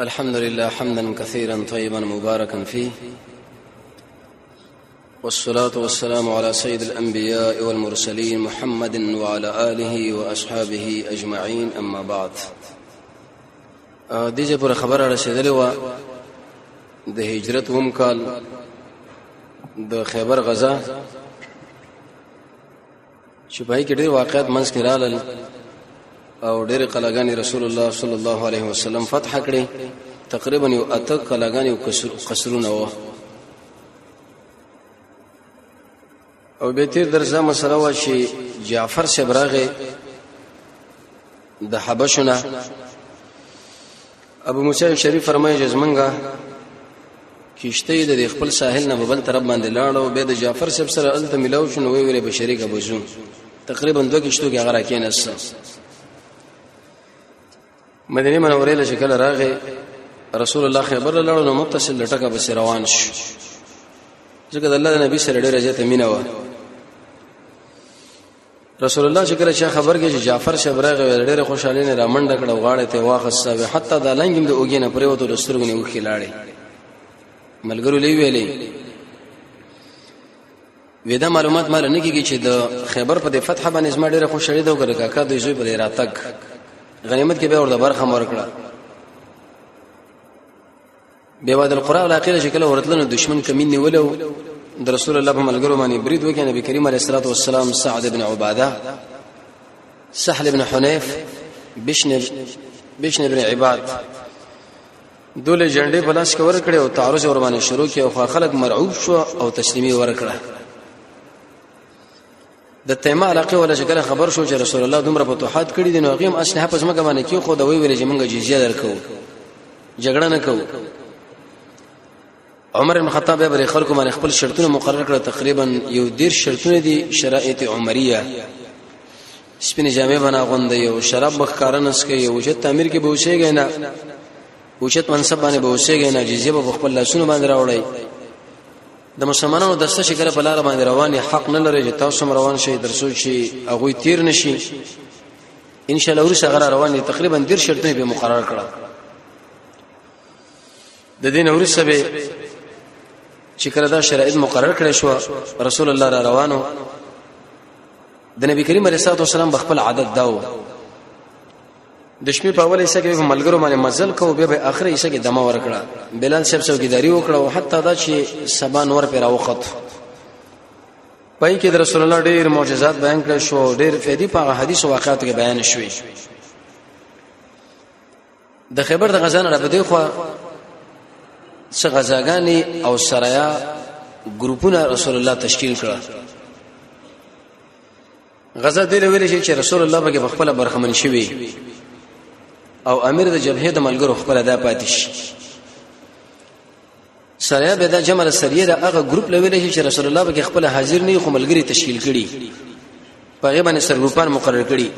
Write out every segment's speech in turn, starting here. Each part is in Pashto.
الحمد لله حمدا كثيرا طيبا مباركا فيه والصلاة والسلام على سيد الأنبياء والمرسلين محمد وعلى آله وأصحابه أجمعين أما بعد دیجه پر خبره رسیدلې و د هجرت هم کال د خیبر غزا چې پای کې ډېر واقعات منځ کې رالل او ډېر قلاګانی رسول الله صلی الله علیه وسلم فتح کړې تقریبا یو اته قلاګانی او قصرونه و او به تیر درځه مسله وا چې جعفر صبراغه د حبشو نه ابو موسی شریف فرمایي چې زمونږه کیشته د خپل ساحل نه بل طرف باندې لاړو به د جعفر صاحب سره الته ملاو شنو وی ویل به شریک ابو زو تقریبا دوه کیشتو کې هغه راکینس مدینه منورې له شکل راغې رسول الله خبر لاړو نو متصل لټکه بس روان شو ځکه د الله نبی سره ډېر عزت مینه و رسول الله چې کله چا خبر کې چې جعفر شبرغه ډېر خوشاله نه رامنډ کړه غاړه ته واخصه به حتی دا لنګم د اوګې نه پرې وته د سترګو نه وخی لاړې ملګرو لې ویلې ودا معلومات مال نه کیږي چې د خیبر په فتح باندې زما ډېر خوشاله ده وګره کاکا د زوی په راتګ غنیمت کې به ورته برخه مور کړه به واد القرى علاقې له شکل ورتلنه دشمن کمین نیولو د رسول الله په ملګرو باندې برید وکړ نبی کریم علیه الصلاه والسلام سعد بن عباده سهل بن حنیف بشن بشن بن عباد دوله جنډې په لاس کې ورکړې او تعرض ور باندې شروع کړي او خلک مرعوب شو او تسلیمي ورکړه د تیمه علاقه ولا چې کله خبر شو چې رسول الله دومره فتوحات کړی دي نو هغه هم اسلحه پس مګه باندې کې خو د وی ویل چې موږ جزیه درکو جګړه نه کوو عمر بن خطاب به بر خلکو باندې خپل شرطونه مقرر کړ تقریبا یو ډیر شرطونه دي شرایط عمریه سپینې جامې بنا غوند یو شراب بخکارن اس کې یو چې تعمیر کې بوشيږي نه اوچت منصب باندې بوشيږي نه جزیه په خپل لاسونو باندې راوړی د مسلمانانو د څه شګره په لار باندې روان حق نه لري چې تاسو هم روان شئ درسو چې هغه تیر نشي ان شاء الله ورسره غره روان دي تقریبا ډیر شرطونه به مقرر کړه د دین ورسره به چې کله دا شرایط مقرر کړي شو رسول الله را روانو د نبی کریم علیه الصلاه والسلام بخپل عادت داو د شپې په اوله حصہ کې په ملګرو باندې مزل کوو بیا به اخر حصہ کې دمه ورکړه بلال صاحب څوکیداری وکړه او حتی دا چې سبا نور پر اوخت پای کې د رسول الله ډېر معجزات بیان کړ شو ډېر فیدی په حدیث واقعات کې بیان شوې د خیبر د غزان را بده خو څه غزاګانی او سرایا ګروپونه رسول الله تشکیل کړ غزا دې ویل شي چې رسول الله به په خپل برخمن شوی او امیر د جبهه د ملګرو خپل ادا پاتې شي سره به دا جمل سریه د هغه ګروپ لویل شي چې رسول الله به خپل حاضر نه خو ملګری تشکیل کړي په غیبه سرګروپان مقرر کړي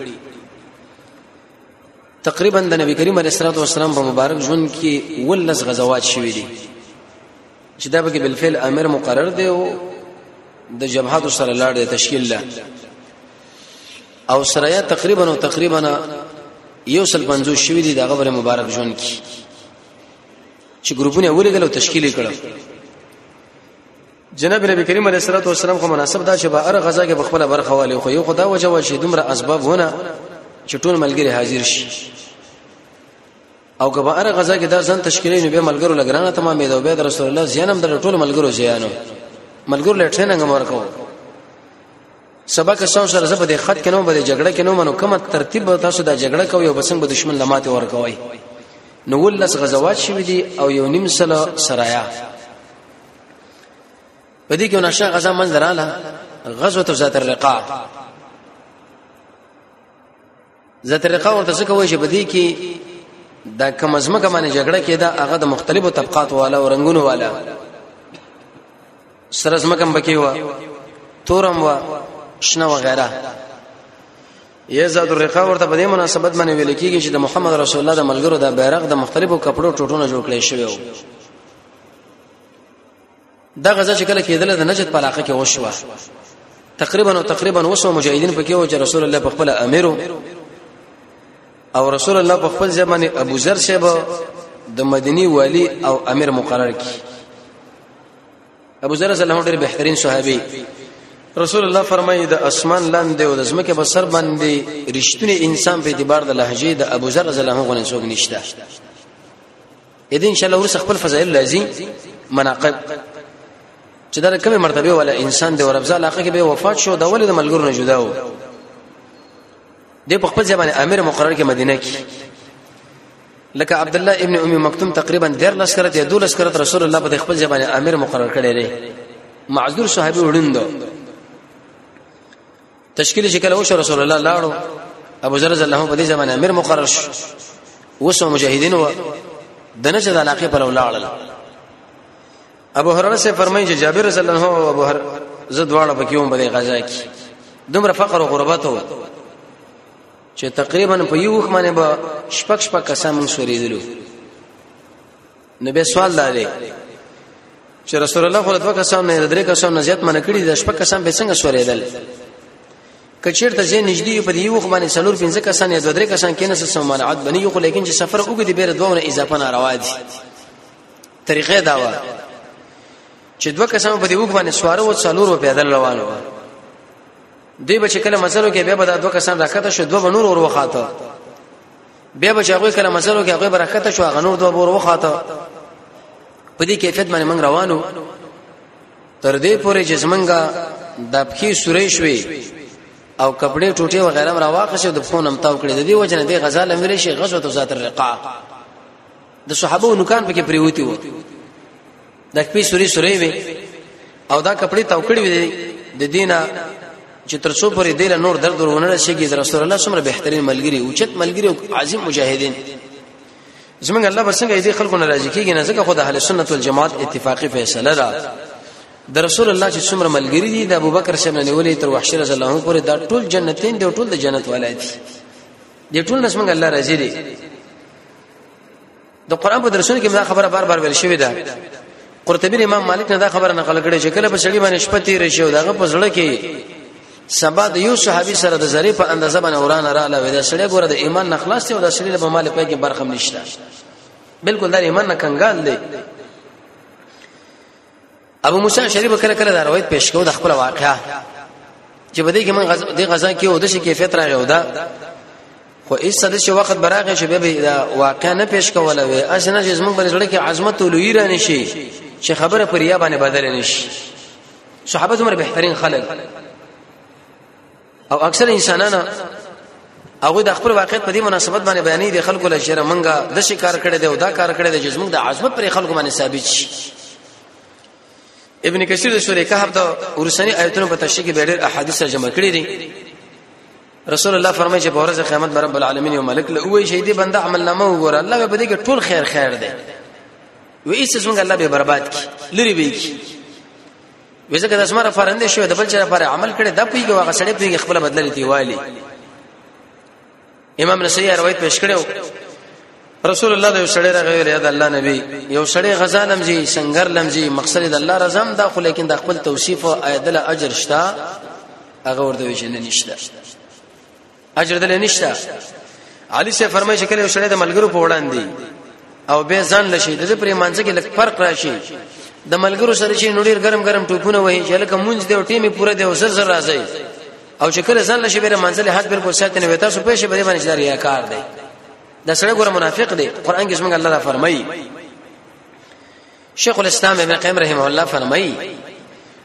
تقریبا د نبی کریم علیه الصلاه والسلام په مبارک ژوند کې ولس غزوات شوې دي چې دا به کې بالفعل امر مقرر دی او د جبهات سره لاړ دی تشکیل لا او سرایا تقریبا او تقریبا یو سل پنځو شوې دي د غبر مبارک ژوند کې چې ګروپونه ولګل او تشکیل کړل جناب نبی کریم علیه الصلاه والسلام خو مناسب دا چې به ار غزا کې بخپله برخه والی خو یو خدا وجه و چې دومره اسباب ونه چې ټول ملګری حاضر شي او که به ار غزا کې دا ځان تشکیلې نو به ملګرو لګرانه تمامې دا به رسول الله زینم در ټول ملګرو زیانو ملګرو لټه نه غمر کوو سبا که څو سره زبده خط کې نو بده جګړه کې نو منو کومه ترتیب تاسو دا جګړه کوي او بسنګ به دشمن لماته ورکوي نو ولس غزوات شوې دي او یو نیم سله سرایا په دې کې نشه غزا منځ رااله غزوه ذات الرقاع ذات الرقاع ورته څه کوي چې په دې کې د کوم ځمکه باندې جګړه کېده هغه د مختلفو طبقاتو والا او رنگونو والا سره ځمکه بکی و تورم و شنه و غیره یزاد الرقا ورته په دې مناسبت باندې ویل کیږي چې د محمد رسول الله د ملګرو د بیرغ د مختلفو کپړو ټوټونه جوړ کړي شوی وو دا غزا چې کله کېدله د نجد په علاقه کې وشوه تقریبا او تقریبا وسو مجاهدین پکې و چې رسول الله په خپل امیر او رسول الله په خپل ځمانه ابو ذر صاحب د مدینی والی او امیر مقرر کی ابو ذر رضی الله ډیر بهترین صحابي رسول الله فرمایي د اسمان لاندې او د زمکه په سر باندې رښتونی انسان په اعتبار د لهجه د ابو ذر رضی الله عنه غو نشته اې دې ان شاء الله ورس خپل فضائل لازم مناقب چې دا کومه مرتبه ولا انسان دی وربزه علاقه کې به وفات شو دا ولې د ملګرو نه جدا و د په خپل ځبان امیر مقرر کې مدینه کې لکه عبد الله ابن ام مکتوم تقریبا 13 لشکره ته 12 لشکره رسول الله په خپل ځبان امیر مقرر کړی دی معذور صحابي وړوند تشکیل چې کله وشو رسول الله لاړو ابو ذر رضی الله عنه په دې زمانه امیر مقرر شو وسو مجاهدین و د نشه د علاقې پر ولاړل ابو هرره سے فرمایي چې جابر رضی الله عنه او ابو هر زد واړه پکې هم په غزا کې دومره فقر او غربت و چې تقریبا په یو وخت باندې به شپک شپک کسان سورېدلو نو به سوال داري چې رسول الله خو دوه کسان نه درې کسان نه زیات منکړي د شپږ کسان به څنګه سورېدل کچیر ته زین نږدې په دې یو خمانه څلور پنځه کسان یا دوه درې کسان کینې څه سمانعات بنې یو خو لیکن چې سفر وګړي بیره دوه نه اضافه نه روا دي طریقې دا و چې دوه کسان په دې یو خمانه سواره او څلور په پیدل روانو دی به چې کله مسلو کې به به دوه کسان راکته شو دوه نور ور وخاته بیا به چې هغوی کله مزل وکړي هغوی به راښکته شو هغه نور دوه بور وخواته په دې کیفیت باندې موږ روانو تر دې پورې چې زمونږه د پخې سورې شوې او کپڑے ټوټه و غیره را واخشه د فون هم تاو کړی د دې وجنه د غزال امیر شي غزوه ذات الرقاع د صحابه نکان پکې پریوتی وو د کپی سوري سوري وي او دا کپړې توکړې وي د دینه چې تر څو پورې دله نور درد ورونه راشيږي د رسول الله څومره بهترین ملګری او چت ملګری او عظیم مجاهدین زمونږ الله بسنګ دې خلکو ناراضي کیږي نه ځکه خو د اهل سنت والجماعت اتفاقی فیصله ده د رسول الله چې څومره ملګری دي د ابوبکر سره نه نیولې تر وحشی رضی الله عنه پورې دا ټول جنتین دی ټول د جنت ولایت دي ټول نسمنګ الله راضي دي د قران په درسونو کې دا خبره بار بار ویل شوې ده قرطبي امام مالک نه دا خبره نقل کړې چې کله په سړي باندې شپه تیر شي او دغه په زړه کې سبا د یو صحابي سره د زری په اندازه باندې وران را لاوي دا سړی ګوره د ایمان نه خلاص دی او دا سړی له مال په کې برخم نشته بالکل دا ایمان نه کنګال دی ابو موسی شریف کله کله دا روایت پیش کوو د خپل واقعا چې بده کې من غزا د غزا کې او د شي کیفیت راغی او دا خو ایس د شي وخت براغه چې به دا واقع نه پیش کوله وي اسنه چې زمونږ باندې سره کې عظمت لوی را نشي چې خبره پر یا باندې بدل نشي صحابه زمره بهترین خلک او اکثر انسانانو هغه د خپل واقعیت په دې مناسبت باندې بیانې دي خلکو له شهره منګه د شکار کړي دی او دا کار کړي دی چې موږ د عظمت پر خلکو باندې ثابت شي ابن کثیر د سورې کهف د ورسنی آیتونو په تشریح کې ډېر احادیث جمع کړي دي رسول الله فرمایي چې په ورځ قیامت رب العالمین یو ملک له وې شهیدې بنده عمل نامه وګوره الله به دې کې ټول خیر خیر دی وې څه څنګه الله به برباد کی لری به کی وځکه د اسمره فرنده شو د بل چا لپاره عمل کړي د پیګه واغ سړې پیګه خپل بدللی دی والی امام نسائی روایت پیش کړو رسول الله د سړی راغی یا د الله نبی یو سړی غزا لمزي سنگر لمزي مقصد د الله رضام دا خو لیکن د خپل توصیف او ایدل اجر شتا هغه ورته ویژن نشته اجر دل نشته علي سي فرمایي چې کله شړې د ملګرو په وړاندې او به ځان لشي د پرې مانځ کې لک فرق راشي د ملګرو سره چې نوډیر ګرم ګرم ټوپونه وهي چې لکه مونږ دی او ټیمه پوره دی او سر سر راځي او چې کله ځان لشي به منځله حد بالکل ساتي نه وتا سو پېښه به باندې جاري کار دی د سره ګره منافق دی قران کې څنګه الله فرمایي شیخ الاسلام ابن قیم رحمه الله فرمایي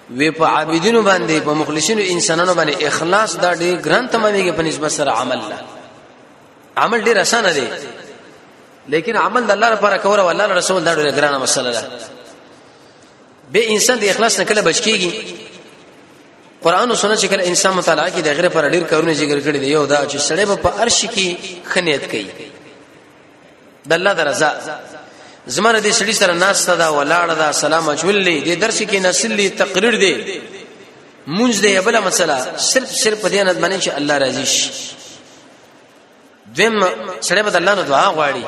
وی په عابدینو باندې په مخلصینو انسانانو باندې اخلاص دا ډېر ګران تمامېږي په نسبت سره عمل لا عمل ډېر اسانه دی لیکن عمل د الله لپاره کول او الله رسول دا ډېر ګرانه مسله ده به انسان د اخلاص نه کله بچکیږي قران او سنت چې کله انسان مطالعه کوي د غیر پر ډېر کارونه ذکر کړي دی یو دا چې سړی په ارش کې خنیت کوي د الله درزا زمره دې سړي سره ناشته دا ولاړه دا سلام اچولې دې درس کې نسلې تقریر دې مونږ دې بل مسله صرف صرف دې نه باندې چې الله راضي شي دیم سړی به الله نو دعا غواړي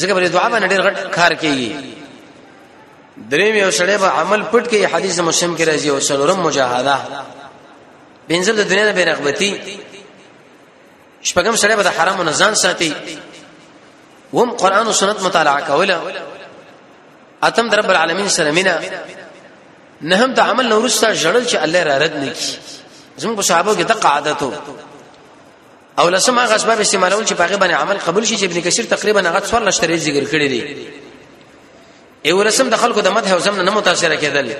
ځکه پر دعا باندې ډېر غټ کار کوي دریم یو سړی به عمل پټ کوي حدیث مسلم کې راځي او سلورم مجاهده بنزل د دنیا نه بیرغبتی شپږم سره به د حرام نه ځان ساتي وم قران او سنت مطالعه کوله اتم در رب العالمین سره مینا نه هم د عمل نورستا جړل چې الله را رد نه کی زموږ صحابه کې د قاعدتو او لسمه غسباب استعمالول چې پاګه باندې عمل قبول شي چې ابن کثیر تقریبا هغه څوار لشتري ذکر کړی دی ای ورسم د خلکو د مدح او زمنه نه متاثر کېدل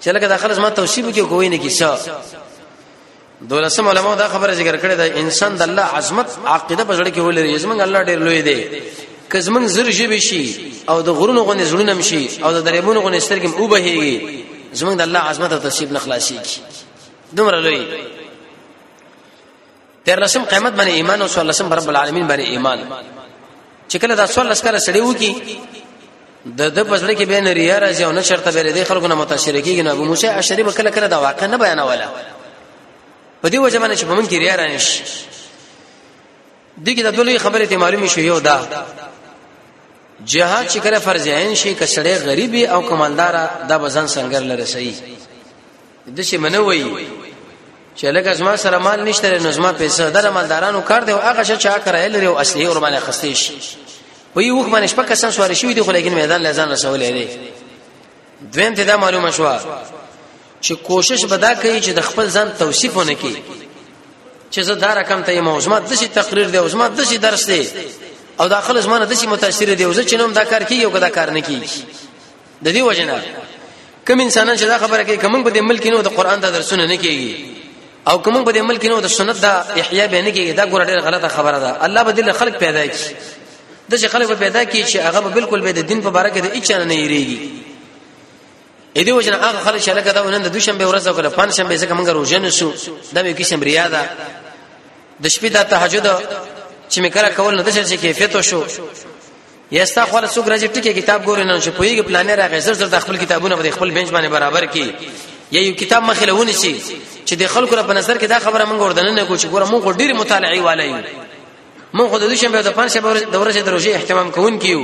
چې لکه د خلک ما توصیب کې کوی نه کیسه دولسم علماء دا خبره ذکر کړې ده انسان د الله عظمت عقیده په ځړ کې ولري زمنګ الله ډېر لوی دی که زمنګ زر شي شي او د غرونو غونې زړونه مشي او د درېمونو غونې سترګې او بهيږي زمنګ د الله عظمت او تصیب نه خلاصي کی دومره لوی تیر لسم قیامت باندې ایمان او سوال لسم رب العالمین باندې ایمان چې کله دا سوال لسکره سړی وکی د د پزړه کې به نه ریا راځي او نه شرط به لري خلکو نه متاثر کیږي نه ابو موسی اشری به کله کله دا واقع نه بیانوله په دې وجه باندې چې په من کې ریا رانش دغه د دوی خبره ته معلومه شو یو دا جهاد چې کله فرض عین شي کسړې غریبي او کمالدار د بزن سنگر لره صحیح د شي منوي چې لکه زما سره مال نشته نو زما پیسې د مالدارانو کار دی او هغه شې چا کرای لري او اصلي اور باندې خستې شي په یو وخت باندې شپږ کسان سوار شوی دی خو لګین میدان لزان رسول دی دویم ته دا معلومه شو چې کوشش بدا کوي چې د خپل ځان توصیف ونه کړي چې زه دا رقم ته یم اوسما د شي تقریر دی اوسما د شي درس دی او داخله زما د شي متاثر دی او زه چې نوم دا کار کوي او دا کار نه کوي د دې وجنه کوم انسانان چې دا خبره کوي کوم په دې ملک نو د قران دا درسونه نه کوي او کوم په دې ملک نو د سنت دا احیا به نه کوي دا ګور ډېر غلطه خبره ده الله به دل خلق پیدا کړي د چې خلک به پیدا کړي چې هغه بالکل به د دین په اړه کې د هیڅ نه یریږي اې دې وجنه هغه خلک چې لکه دا ونن د دوشنبه ورځ او کله پنځشنبه څخه موږ روزه نشو دا به کیسه بریا ده د شپې د تهجد چې مې کله کول نه د شې کیفیت شو یا ستا خو له څوک راځي ټکی کتاب ګورې نه چې پویږي پلانې راغې زر زر د خپل کتابونه په خپل بنچ باندې برابر کی یا یو کتاب مخې له ونی شي چې د خلکو په نظر کې دا خبره مونږ وردن نه کو چې ګوره مونږ ډیر مطالعي والي یو مونږ د دوشنبه د پنځشنبه د ورځې د روزې اهتمام کوون کیو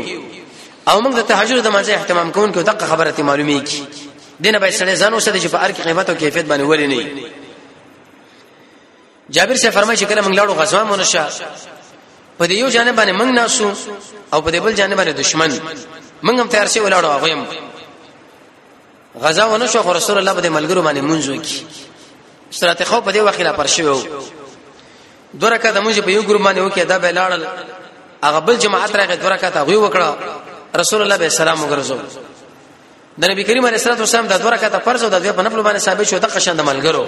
او مونږ د تهجد د مازه اهتمام کوون کیو دغه خبره ته معلومه کی دینه به سړی ځان اوسه چې په هر کې قیمت او کیفیت باندې ولې نه جابر سے فرمایي چې کله موږ لاړو غزوه مونشه په دې یو جانب باندې موږ ناسو او په دې بل جانب باندې دشمن موږ هم تیار شي ولاړو هغه هم غزا ونه شو رسول الله بده ملګرو باندې مونږ وکي سترات خو په دې وخت لا پر شوو دوه رکعات مونږ په یو ګروپ باندې وکي دا به لاړل هغه بل جماعت راغی دوه رکعات هغه وکړه رسول الله به سلام وګرځو د نبی کریم علیه الصلاه والسلام د دوه رکعاته فرض او د دوه په نفل باندې ثابت شو د قشن د ملګرو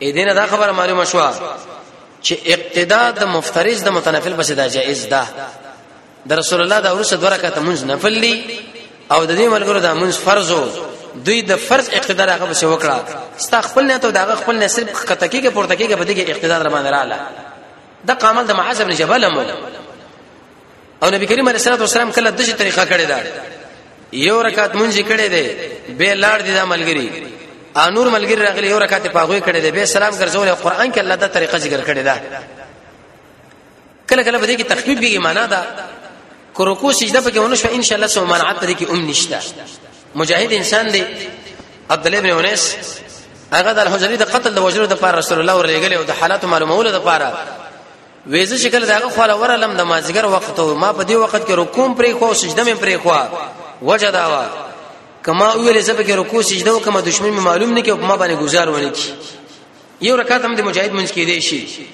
اې دینه دا خبره معلومه شو چې اقتدا د مفترض د متنفل پسې دا جائز ده د رسول الله د اورسه دوه رکعاته مونږ نفل دي او د دې ملګرو د مونږ فرض وو دوی د فرض اقتدا هغه پسې وکړه ستا خپل نه ته دا خپل نه صرف کتکی کې پورته کېږي په دې کې اقتدا در باندې رااله د قامل د معاذ بن جبل مو او نبی کریم علیه الصلاه والسلام کله د دې طریقه کړې ده یو رکعت مونږ کړې ده به لاړ دي دا ملګری انور ملګری راغلی یو رکعت په غوي کړې ده به سلام ګرځول قرآن کې الله دا طریقه ذکر کړې ده کله کله بده کې تخفیف به معنا ده کو رکوع سجده په کې ونه شو ان شاء الله سو منعت دې کې ام نشته مجاهد انسان دی عبد الله بن انس هغه د الحجری د قتل د وجلو د پاره رسول الله ورېګل او د حالات معلومولو د پاره وېزه شکل داغه خو لورلم د مازیګر وخت ما په دې وخت کې رکوم پرې خو سجده مې پرې خو وجه دا وا کما ویلې زب کې رکوع سجده او کما دشمن مې معلوم نه کې او ما باندې گزار ونی کی یو رکعت هم د مجاهد منځ کې دی شي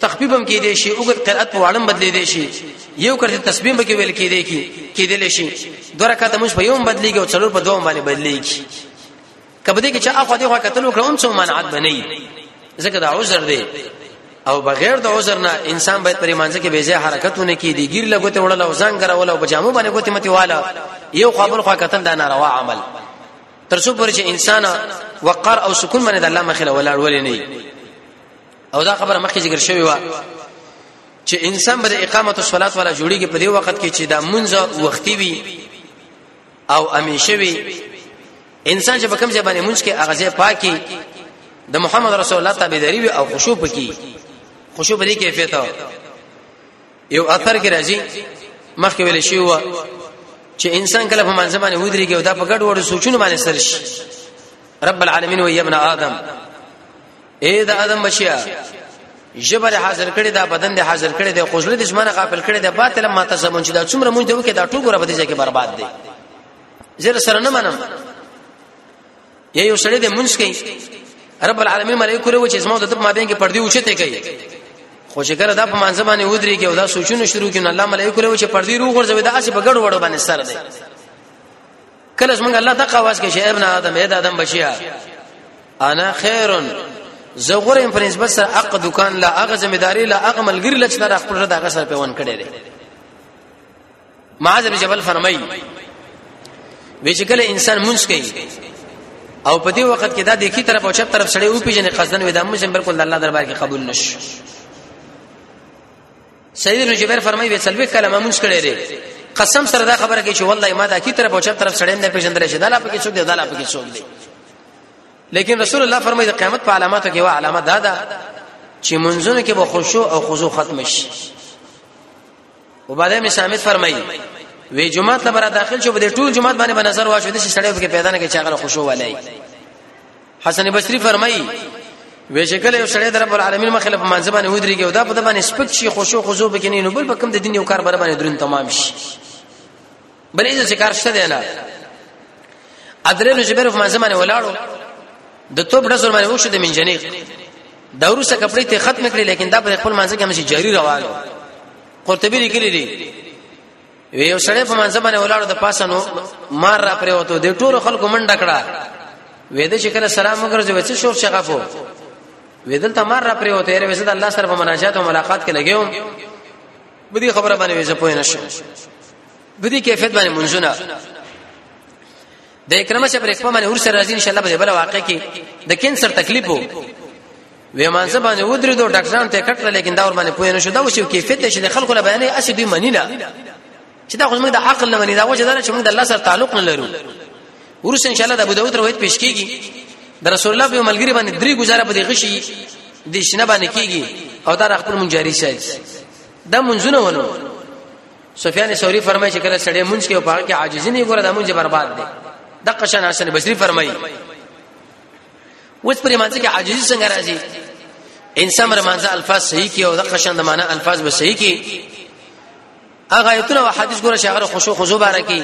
تخفیف هم کې دی شي او قرأت په وړم بدلې دی شي یو کرته تسبیح به کې ویل کې دی کی کې دی شي دوه رکعت موږ په یوم بدلېږي او څلور په دوه باندې بدلېږي کبه دې کې چې اخو دې خو کتل وکړه هم څو منعت بنئ ځکه دا عذر دی او بغیر د عذر نه انسان باید پرې مانځ کې بیځه حرکتونه کې دي ګیر لګوته وړل او ځان ګرول او بجامو باندې کوته متي والا یو خپل خو کتن دا ناروا عمل تر څو پر چې انسان وقار او سکون باندې د الله مخله ولاړ ولې نه او دا خبره مخکې ذکر شوی و چې انسان به د اقامت الصلات ولا جوړیږي په دې وخت کې چې دا منځ وختي وي او همیشه وي انسان چې په کوم ځای باندې مونږ کې هغه ځای پاکي د محمد رسول الله تابعداري او خشوع پکې خشوع په دې کیفیت یو اثر کې راځي مخکې ویل شي و چې انسان کله په منځ باندې ودرېږي او دا په ګډ وړو سوچونه باندې سر شي رب العالمین و یا ابن آدم اے د ادم بچیا جبر حاضر کړي دا بدن دې حاضر کړي دا قزل دې شمنه غافل کړي دا باطل ما ته سمون چې دا څومره مونږ ته وکي دا ټول ګره بدیږي کې برباد دي زیر سره نه منم یا یو سړی دې مونږ کوي رب العالمین ملائکه له چې زموږ د تب مابین کې پردي اوچته کوي خو چې کړه دا په مانځ باندې ودري کې او دا سوچونه شروع کړي الله ملائکه له چې پردي روغ ورځوي دا اسی په ګډ وړو باندې سر دی کله چې موږ الله دغه واس کې شعر نه ادم اې د ادم بچیا انا خیرن زه غره په نسبت سره اق دکان لا اغه ځمېداري لا اغه ملګری لچ نه خپل دغه سره پیوان کړي دي معاذ بن جبل فرمایي ویشکل انسان منځ کوي او په دې وخت کې دا د کی طرف او چپ طرف سړی او پیژنې قصدن وې د موږ بالکل الله دربار کې قبول نشي سید ابن جبیر فرمایي به سلوي کلمه مونږ کړي دي قسم سره دا خبره کوي چې والله ما دا کی طرف او چر طرف سړیم نه پیژندل شي دا لا پکې څوک دی دا لا پکې څوک دی لیکن رسول الله فرمایي د قیامت په علاماتو کې وا علامه دا ده چې منځونه کې به خشوع او خضوع ختم شي وباده می سامت فرمایي وی جمعه لپاره داخل شو به ټول جمعه باندې به نظر واښو د شړې په پیدا نه کې چاغله خشوع ولای حسن بصری فرمایي وشکل یو سړی در رب العالمین مخله په منځ باندې ودرېږي او دا په باندې سپک شي خوشو خزو به کینې نو بل په کوم د دین یو کار بر باندې درن تمام شي بلې څه کار شته دی نه ادرې جبر په منځ باندې ولاړو د توپ ډزور باندې وښه د منجنیق دا ورسه کپړې ته ختم کړې لیکن دا په خپل منځ کې همشي جاری روانو قرطبي لیکلي دي وی یو سړی په منځ باندې ولاړو د پاسه نو مار را پرې وته د ټولو خلکو منډه کړه وې د شکر سلام وګرځي وڅ شور شغفو وې دلته مار را پرې وته یې وسد الله سره په مناجات او ملاقات کې لګیو بدی خبره باندې وځه پوه نه شو بدی کیفیت باندې منځونه د اکرمه چې پر اکرمه باندې ورسره راځي ان شاء الله به بل واقع کې د کینسر تکلیف وو وې مانسه باندې ودرې دوه ډاکټران ته کټره لیکن دا ور باندې پوه نه شو دا وشو کیفیت چې خلکو له بیانې اسی دوی منی نه چې دا خو موږ د عقل نه منی دا وجه دا چې موږ د الله سره تعلق نه لرو ورس ان شاء الله د ابو داود روایت پیش کیږي د رسول الله په ملګری باندې درې گزاره په دې غشي د شنه باندې کیږي او دا خپل منجاری شای دا منځونه ونه سفیان ثوری فرمایي چې کله سړی منځ کې او پاک کې عاجزی نه ګوره د منځ برباد دی د قشن حسن بصری فرمایي وس پر مانځ کې عاجزي څنګه راځي انسان پر مانځ الفاظ صحیح کې او د قشند معنا الفاظ به صحیح کې هغه ایتونه او حدیث ګوره شغره خشوع خضوع بار کې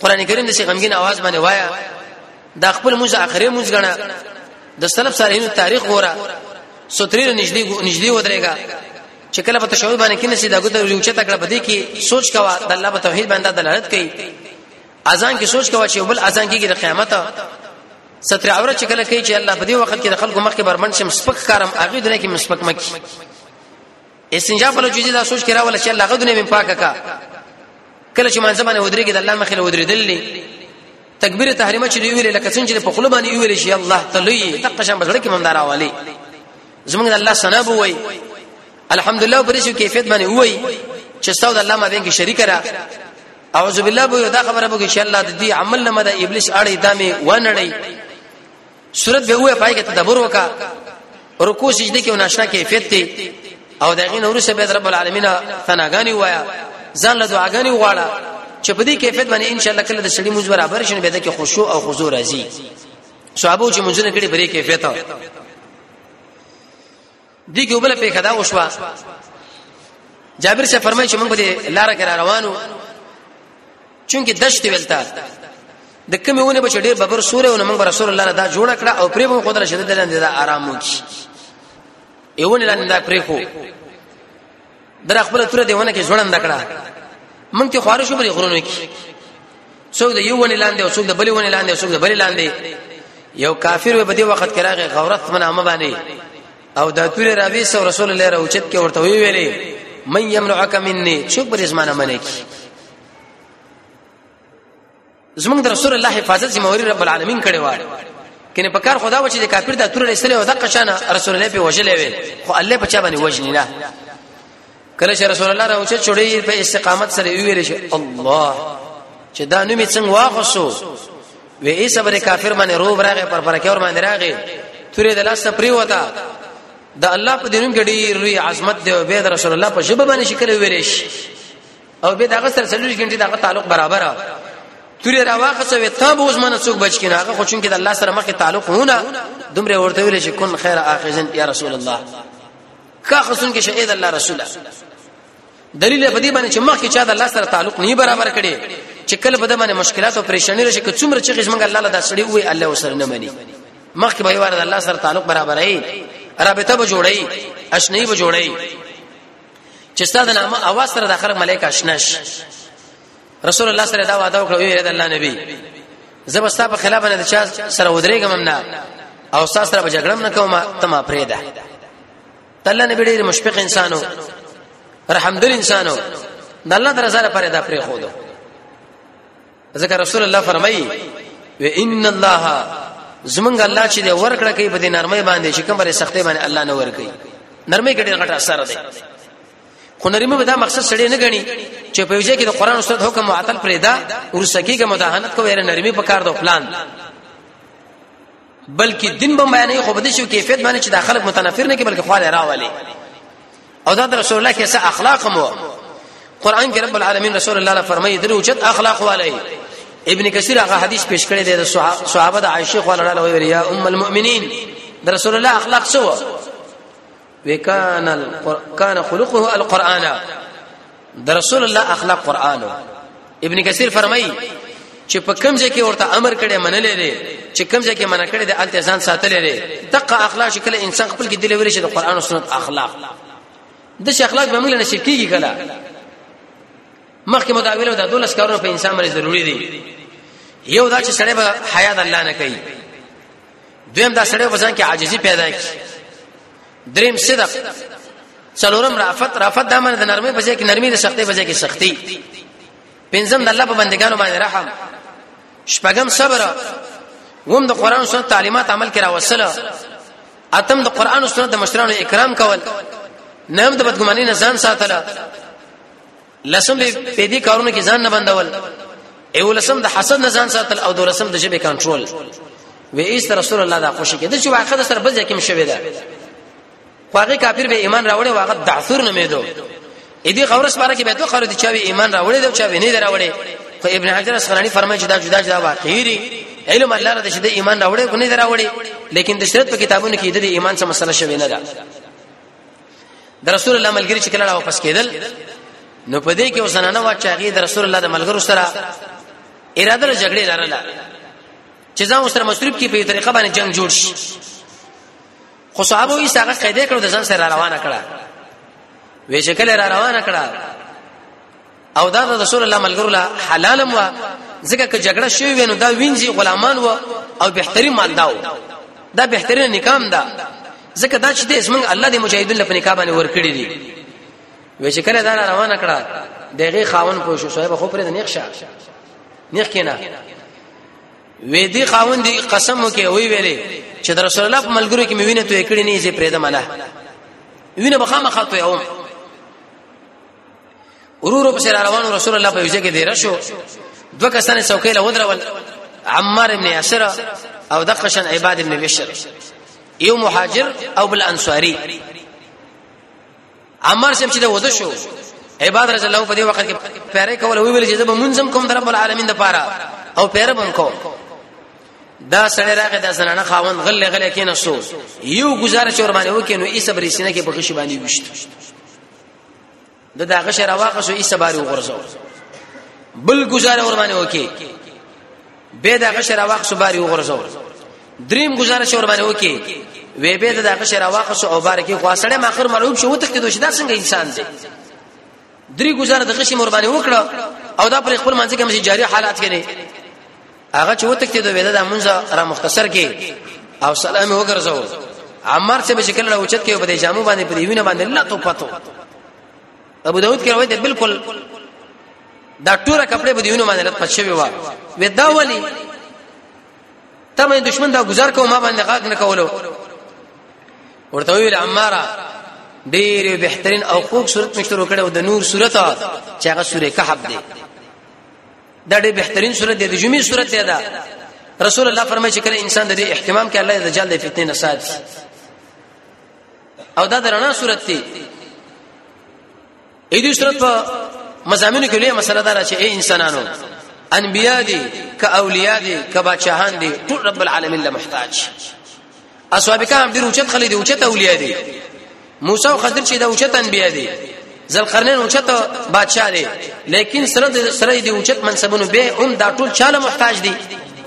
قران کریم د شي غمګین आवाज باندې وایا دا خپل موږ اخري موږ غنا د سلف صالحینو تاریخ ګوره ستري نږدې نږدې ودرېګا چې کله په تشوي باندې کې نشي دا ګوته یو چې تکړه بده کې سوچ کوا د الله په توحید باندې دلالت کوي اذان کې سوچ کوي چې بل اذان کېږي د قیامت ستر عورت چې کله کوي چې الله په دې وخت کې د خلکو مخ کې برمن شم سپک کارم هغه دنه کې مسپک مکی استنجا په لوجي دا سوچ کرا ولا چې الله غدنه من پاکه کا کله چې مانځه باندې ودرېږي د الله مخې له ودرېدلې تکبیر تحریمه چې ویلې لکه څنګه چې په خپل باندې ویلې شي الله تعالی تقشم بسړه کې مندار اولی زمونږ الله ثنا بو وای الحمدلله پرې شو کیفیت باندې وای چې ستاسو د الله مابین کې شریک را اعوذ بالله بو دا خبره بو چې الله دې عمل نه مده ابلیس اړې دامه ونړې صورت به وې پای کې تدبر وکا رکوع سجده کې ناشنا کیفیت ته او دغه نور سه به رب العالمین ثناګانی وایا ځان له دعاګانی غواړه چې په دې کیفیت باندې ان شاء الله کله د شړی موږ برابر شنه به د کې خشوع او خضوع راځي صحابه چې موږ نه کړي بری کیفیت دي کې وبله پیښه دا وشوه جابر شه فرمایي چې موږ به لار کې را روانو چونکی دشت ویلتا د کومې ونه بچ ډېر ببر سورې او موږ رسول الله دا جوړ کړه او پرې موږ خدای شدید لاندې دا آرام وکړي ایونه لاندې دا پرې خو در خپل تر دی ونه کې ژوند کړه مونږ ته خوارو شو بری غرونو کې څوک د یو ونی لاندې او څوک د بلې ونی لاندې او څوک د بلې لاندې یو کافر به په دې وخت کې راغی غورت من امه باندې او د تور ربي سو رسول الله راوچت کې ورته وی ویلې من یمنعک مني څوک بری زمانه منې کی زمونږ د رسول الله حفاظت ذمہ واری رب العالمین کړی و کنه په کار خدا و چې د کافر د تور لسله او د قشانه رسول الله په وجلې وي خو الله په چا باندې وجنی نه کله چې رسول الله راوچه چړې په استقامت سره ویل شي الله چې دا نومې څنګه واخصو وې ای صبر کافر باندې روب راغې پر پر کې اور باندې راغې تورې د لاس پرې وتا د الله په دینونو کې ډېر لوی عظمت دی او به رسول الله په شبه باندې شکر ویل شي او به دغه سره سلوش ګنټي دغه تعلق برابر توري راواخه سوي ته به اوس منه څوک بچ کینه هغه خو چونکې د الله سره مخه تعلق هونه دومره ورته ویل شي کن خیر اخذن یا رسول الله کا خصون کې شهید الله رسول دلیل په دې باندې چې مخکې چا د الله سره تعلق نه برابر کړي چې کله په دې باندې مشکلات او پریشانی راشي که څومره چې څنګه الله له داسړي وي الله وسره نه مني مخکې به یوار د الله سره تعلق برابرای رابطه به جوړای اشنی به جوړای چې ستاسو نامه اواز سره د خلک ملائکه آشنا شي رسول الله صلی الله علیه و آله وکړو یې الله نبی زب ستا په خلاف نه چا سره ودرېګم نه او ستا سره بجګړم نه کوم ته ما پرې ده الله نبی ډېر مشفق انسانو رحمدل انسانو د الله درزه لپاره دا پرې خو دوه ځکه رسول الله فرمایي و ان الله زمونږ الله چې دی ورکړه کوي په دې نرمۍ باندې چې کومه سختۍ باندې الله نه ورکړي نرمۍ کې ډېر غټ اثر دی خو نرمه به دا مقصد سړی نه غني چې په وجه کې د قران استاد حکم معطل پرې دا ورسکیږي مداهنت کوي نرمي په کار دو پلان بلکې دین به بیانې خو بده شو کیفیت باندې چې داخله متنفر نه کې بلکې خواله راولي او دا رسول الله کې څه اخلاق مو قران کې رب العالمین رسول الله له فرمایي درو چت اخلاق والي ابن کثیر هغه حدیث پیش کړی دی صحابه د عائشه خو الله ویل یا ام المؤمنین د رسول الله اخلاق څه وکان کان خلقه القرآن د رسول الله اخلاق قرآن ابن کثیر فرمایي چې په کوم ځای کې ورته امر کړي منلې دي چې کوم ځای کې منع کړي د التزام ساتلې دي دغه اخلاق شکل انسان خپل کې دلې ویل شي د قران او سنت اخلاق د شي اخلاق به موږ نه شي کیږي کله مخکې مداویل او د دولس کارونو په انسان باندې ضروری دي یو دا چې سړی به حیا د الله نه کوي دویم دا سړی په ځان کې عاجزي پیدا کی دریم صدق څلورم رافت رافت د امر د نرمۍ په ځای کې نرمي د سختۍ په ځای کې سختي پنځم د الله په بندگانو باندې رحم شپږم صبر وم د قران او سنت تعلیمات عمل کرا وسله اتم د قران او سنت د مشرانو اکرام کول نهم د بدګماني نه ځان ساتل لسم به په دې کارونو کې ځان نه بندول ایو لسم د حسد نه ځان ساتل او دولسم د جبه کنټرول و ایست رسول الله دا خوشی کې د چې واقع سره بځه کې مشوي ده واقع کافر به ایمان راوړي واقع دعثور نه میدو اې دې غورس باره کې به دوه قالو دي چې ایمان راوړي دا چې نه راوړي خو ابن حجر اسقلانی فرمایي چې دا جدا جدا واقعي دي علم الله را دې ایمان راوړي کو نه راوړي لیکن د شرط په کتابونو کې د ایمان څخه مسله شوی نه ده د رسول الله ملګری چې کله واپس کېدل نو په دې کې وسنانه وا چې هغه د رسول الله د ملګرو سره اراده له جګړې لرله چې ځان سره مصروف کی په طریقه باندې جنگ جوړ شي خو صحابه یې څنګه قاعده کړو د ځان سره روانه کړه وې شکل را روانه کړه او دا رسول الله ملګرو لا حلالم وا ځکه که جګړه شوی وینو دا وینځي غلامان و او بهتري مالداو دا بهترین نکام ده ځکه دا چې د اسمن الله د مجاهدین لپاره نکاح باندې ورکړي دي وې چې کله دا روانه کړه دغه خاون پوه شو صاحب خو پرې د نیخ شه نیخ کینا وې دې خاون دی قسم وکي وی ویلې چې د رسول الله په ملګرو کې مې وینې ته کړې نه یې پرې د منه وینه بخامه خاطو یوم ورورو په سره روانو رسول الله په وجه کې دی راشو دوه کسانه څوکې له ودرول عمار ابن یاسر او دقشن عباد ابن بشر یو مهاجر او بل انصاری عمار سم چې د وده شو عباد رضی الله په دې وخت کې پیره کول وی ویل چې زب منظم کوم در رب العالمین د پاره او پیره بم کوم دا سړی راغی دا زنانه خاون غل غل کې نسو یو گزارش ور باندې وکینو ای صبر سینه کې په غشي باندې وشت د دا غشه راواخه شو ایسه باري وغورځو بل گزاره ور باندې وکي به دا غشه راواخه شو باري وغورځو دریم گزاره شو ور باندې وکي وې به دا غشه راواخه شو او بار کې خواصړې ماخر مرعوب شو تخته دوی دا څنګه انسان دی درې گزاره د غشي مور باندې وکړه او دا پر خپل منځ کې مې جاری حالات کړي هغه چې وتکته د ویده د منځ را مختصر کې او سلام وګرځاو عمر څه بشکل را اوچت کې په دې جامو باندې په دې وینه باندې الله تو پاتو ابو داود کې روایت بالکل دا ټوله کپڑے په دې وینه باندې لټ پښوی و ودا ولی ته مې دشمن دا گزار کوم ما باندې غاګ نه کولو ورته ویل عماره ډېر بهترین او خوږ صورت مشترو کړو د نور صورت چې هغه سوره کهف دی دا ډېر بهترین صورت دی د جمعې صورت دی دا رسول الله فرمایي چې کله انسان د دې اهتمام کوي الله د جال د فتنې نه ساتي او دا د رڼا صورت دی اې دې صورت په مزامینو کې لوی مسله دا چې اے انسانانو انبیا دي ک اولیاء دي ک بچهان دي ټول رب العالمین له محتاج اصحاب کهف ډیر اوچت خلک دي اوچت اولیاء دي موسی او خضر چې د اوچت انبیا دي ذلقرنین اوچت بادشاہ دی لیکن سره د سره دی اوچت منصبونو به هم دا ټول چاله محتاج دي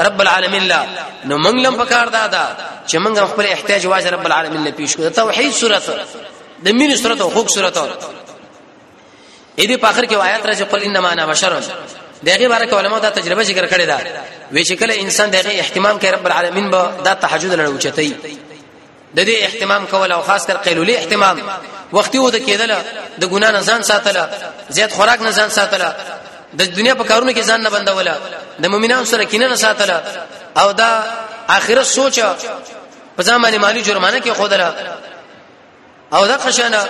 رب العالمین لا نو موږ لم پکار دادا چې موږ خپل احتیاج واځ رب العالمین له پیش کو توحید صورت د مين صورت او حق صورت اې دې په اخر کې آیات راځي قل انما انا بشر دغه باره کې علما دا تجربه ذکر کړې ده وی چې کله انسان دغه اهتمام کوي رب العالمین به دا تهجد لړ اوچتای د دې اهتمام کول او خاص کر قیلولی اهتمام وختي و د کېدل د ګنا نه ځان ساتل زیات خوراک نه ځان ساتل د دنیا په کارونو کې ځان نه بندول د مؤمنانو سره کینه نه ساتل او دا اخرت سوچ په ځان باندې مالی جرمانه کې خودله او دا قشانه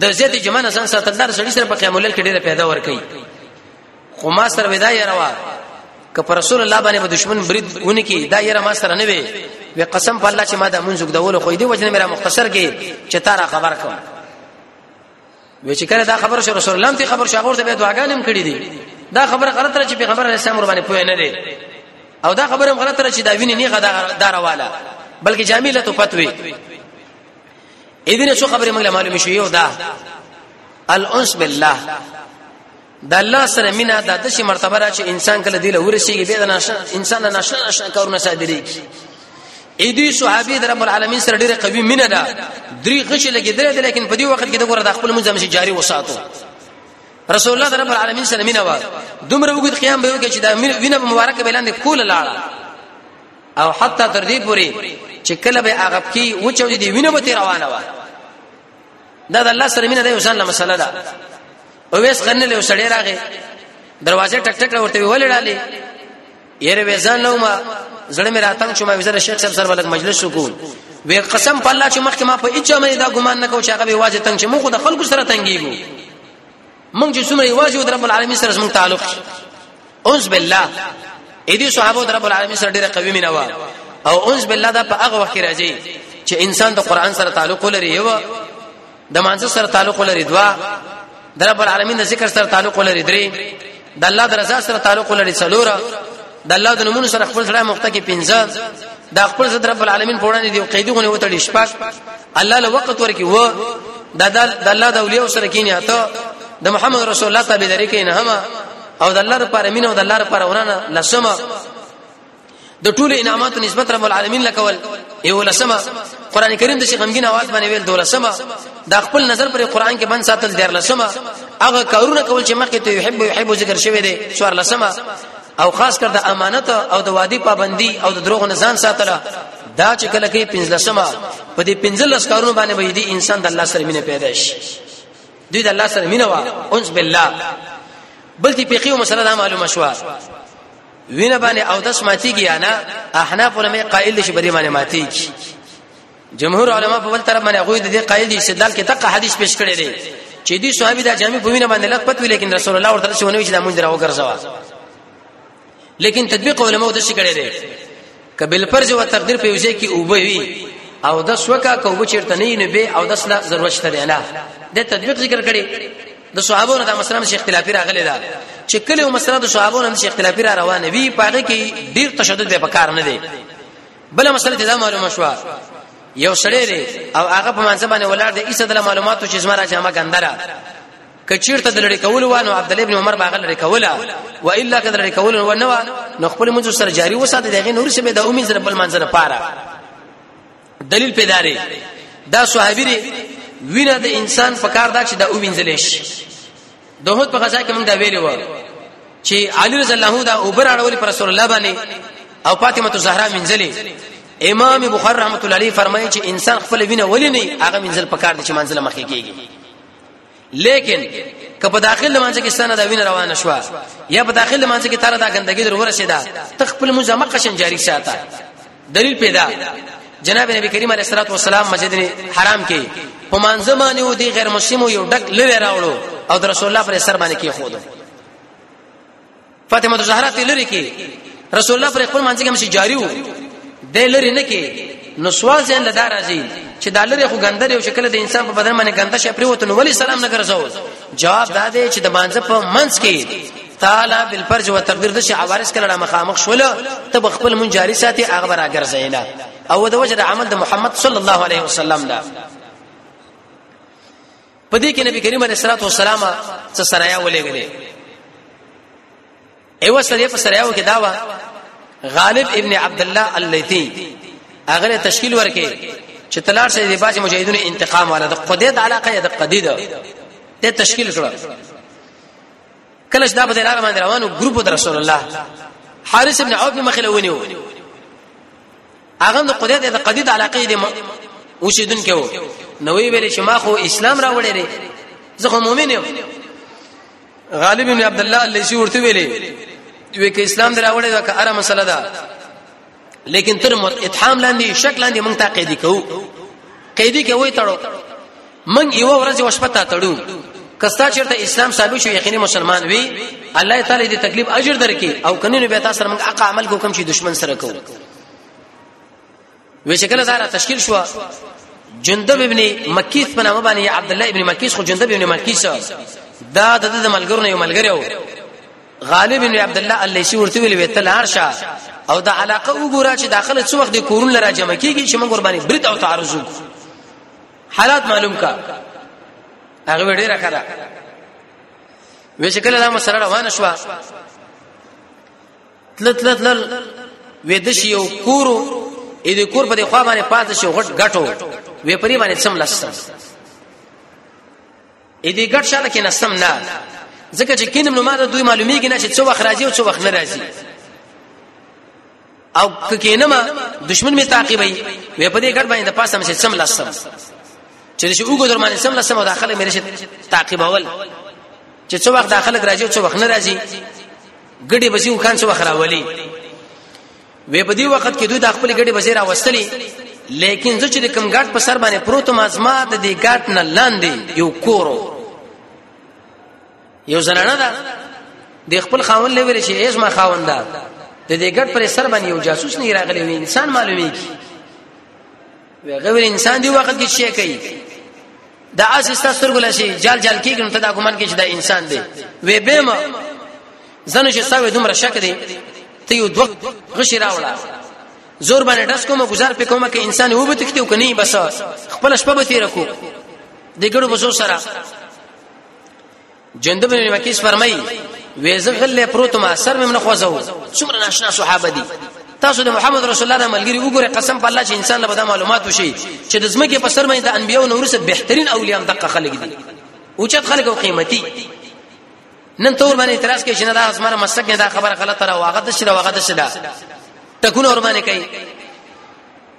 د زیات جمع نه ځان ساتل دار سړي سره په قیام الليل کې ډیره پیدا ور کوي خو ما سره ودا یې روا که پر رسول الله باندې په دشمن برید ونی کی دا یې ما سره نه وي وی قسم په الله چې ما د منځګ دول خو دې وجنه میرا مختصر کې چې تارا خبر کوم وی چې کله دا خبر شو رسول الله ته خبر شو هغه ته به دعاګانې هم کړې دي دا خبره غلط را چې پیغمبر علیه السلام ور باندې پوه نه دی او دا خبره هم غلط را چې دا ویني نه غدا دارواله بلکې جامیله تو فتوی اې دې څو خبره موږ معلومه شو یو دا الانس بالله د الله سره مینا د دشي مرتبه را چې انسان کله دی له ورسیږي به د نشه انسان نشه نشه کارونه صادرېږي اې دې صحابي د رب العالمین سره ډیره قوي مینا ده درې غشي لګیدل لیکن په دې وخت کې د ګوره د خپل منځم شي جاری وساتو رسول الله رب العالمین سره مینا و دومره وګت قیام به وکړي چې دا وینه مبارک به لاندې کول لاړه او حتی تر دې پوري چې کله به هغه کی وچو دي وینه به روانه و دا د الله سره مینه ده وسان له مسله ده او ویس قرن له سړی راغې دروازه ټک ټک ورته ولړالې یره ویزان نو ما زړه مې راتنګ شو ما وزره شیخ صاحب سره ولګ مجلس وکول وې قسم په الله چې مخکې ما په اچا مې دا ګمان نه کو چې هغه به واځي تنګ چې موږ د خلکو سره تنګيږو مونږ چې څومره یوازې د رب العالمین سره زموږ تعلق شي اوس بالله اې دې صحابه د رب العالمین سره ډېر قوي مینه وا او اوس بالله دا په هغه وخت راځي چې انسان د قران سره تعلق لري یو د مانزه سره تعلق لري دوا د رب العالمین د ذکر سره تعلق لري درې د الله د رضا سره تعلق لري څلور د الله د نمونه سره خپل سره مخته کې پنځه د خپل صدر رب العالمین په وړاندې دی قیدی غونې وتړي شپږ الله له وخت ورکی و د الله د اولیاء سره کینی اته د محمد رسول الله تعالی درې کینه هم او د الله لپاره مين او د الله لپاره ورانه لسمه د ټول انعامات نسبت رب العالمین لکول یو لسمه قران کریم د شیخ غمګین आवाज باندې ویل دولسمه د خپل نظر پر قران کې بن ساتل دیر لسمه هغه کارونه کول چې مخکې ته يحب يحب ذکر شوی دی سوار لسمه او خاص کر د امانت او د وادي پابندي او د دروغ نه ځان ساتله دا چې کله کې 15مه په دې 15 کارونو باندې وې دي انسان د الله سره مینه پیدا شي دوی د الله سره مینه وا انس بالله بل دې پیقیو مسله دا معلومه شو وینه باندې او داس ماتیږي انا احناف علماء قائل شي بری باندې ماتیږي جمهور علما په بل طرف باندې هغه د دې قائل دي استدلال کې تک حدیث پیش کړی دی چې دې صحابي دا جامع په وینه باندې لږ پتوي لیکن رسول الله ورته څه ونوي چې دا مونږ دراو ګرځوا لیکن تطبیق علما د څه کړی دی کبل فرض او تقدیر په یوځای کې او وی او د سوکا کو چیرته نه نه به او د سلا ضرورت شته دی نه د تطبیق ذکر کړي د صحابو نه د مسله مش اختلافي راغلي دا چې کله مسله د صحابو نه مش اختلافي را روانه وي پاره کې ډیر تشدد به پکار نه دی بل مسله ته معلومه شو یو سړی دی او هغه په منځ باندې ولاړ دی ایسه د معلوماتو چې زما را جامه ګندره کچیر ته دلړی کول وانه عبد الله ابن عمر باغ لړی کولا و الا کده لړی کول و نه نو خپل منځ سره جاری وساته دغه نور سه به د امید سره بل منځ نه پاره دلیل پیدا لري دا صحابي وینه د انسان په کار دا چې د اوینځل شي د احد په غزا کې موږ دا ویلو چې علي رضی الله عنه دا اوبر اړول پر رسول الله باندې او فاطمه زهرا منزلي امام بخاری رحمت الله علیه فرمایي چې انسان خپل وینه ولې نه هغه منزل پکار دي چې منزل مخکې کیږي لیکن که په داخل لمانځه کې ستنه دا وینه روانه شو یا په داخل لمانځه کې تر دا ګندګي در ورسېده تخپل مزمقه شن جاری ساته دلیل پیدا جناب نبی کریم علیه الصلاه والسلام مسجد حرام کې په مانځه باندې و دي غیر مسلمو یو ډک لری راوړو او د رسول الله پر سر باندې کې خو دو فاطمه زهرا ته لری کې رسول الله پر خپل مانځه کې مشي جاری وو د لری نه کې نو سوال ځین لدا راځي چې د لری خو ګندر یو شکل د انسان په بدن باندې ګنده شي پریوت نو ولی سلام نه ګرځاو جواب دا دی چې د مانځه په منځ کې تعالی بل فرج و تقدیر د شي عوارض کله مخامخ شول ته بخپل مون جاری ساتي هغه برا ګرځینا او د وجه د عمل د محمد صلی الله علیه وسلم دا په دې کې نبی کریم علیه الصلاه والسلام څخه سرایا ولېګلې ایو سره په سرایو کې داوا غالب ابن عبد الله الليثي هغه تشکیل ورکې چې تلار سره د باج مجاهدونو انتقام والا د قدید علاقه د قدید ته تشکیل کړ کله چې دا په لار باندې روانو ګروپ د رسول الله حارث ابن عوف مخله ونیو هغه د قدرت د قدید علاقې د اوسیدون کې وو نو ویل چې ما خو اسلام راوړی دی زه خو مؤمن یم غالب ابن عبد الله الليثي ورته ویلې وی کې اسلام دراوړی دا که اره مسله ده لیکن تر اتهام لاندې شک لاندې مونږ ته قیدی کوو قیدی کې وای تړو مونږ یو ورځ او شپه ته تړو کستا چیرته اسلام ثابت شو یقیني مسلمان وي الله تعالی دې تکلیف اجر درکې او کني نو به تاسو سره موږ اقا عمل کو کوم چې دشمن سره کوو وې شکل زاره تشکیل شو جندب ابن مکیث په نامه باندې عبد الله ابن مکیث خو جندب ابن مکیث دا د د ملګرو نه یو ملګری و غالب بن عبد الله الیسی ورته ویل وته لارشه او د علاقه وګوره چې داخله څو وخت د کورون لرا جمع کیږي چې موږ قرباني برید او تعرض حالات معلوم کا هغه ډیره کړه وې شکل لا مسره روانه شو تل تل تل وې د شي یو کورو اې د کور په دی خوا باندې پاتې شو غټ غټو وې پری باندې سم لسته اې دې ګډ شاله کې نستم نه ځکه چې کینم نو ما د دوی معلومیږي نه چې څو وخت راځي او څو وخت نه راځي او کینم دشمن می تعقیبای وې په دې ګډ باندې د پاسه مې سم لاسم چې چې وګو در باندې سم لاسم او داخله مې رشي تعقیبول چې څو وخت داخله راځي او څو وخت نه راځي ګډي بسیو خان څو وخت راولي وې په دې وخت کې دوی د خپل ګډي وزیر اوستلې لیکن زه چې د کم ګاټ په سر باندې پروت ما زما د دې ګاټ نه لاندې یو کورو یو زنانه ده د خپل خاون لوي چې ایز ما خاون ده د دې ګډ پر سر باندې یو جاسوس نه راغلی انسان معلومیږي غیر انسان دی وخت کې شي کوي دا اساس تاسو سترګو لشي جال جال کېږي نو ته دا ګومان کې چې دا انسان دی وې به ما زنه چې ساوي دومره شک دی ته یو دوه غشي راوړه زور باندې داس کومه گزار په کومه کې انسان و به تکتیو کني بس خپل شپه به تیر کو د ګړو بزو سره جندب بن وکیس فرمایي وې زه غلې پروت ما سر مې نه خوځو څومره ناشنا صحابه دي تاسو د محمد رسول الله ملګری وګوره قسم په الله چې انسان له بده معلومات وشي چې د زمکه په سر باندې د انبیو نور سره بهترین اولیاء هم دقه خلک دي او چت خلک او قیمتي نن تور باندې اعتراض کوي چې نه دا اسمانه مسک نه دا خبره غلطه را واغه د شره واغه د شره ټکونه ور باندې کوي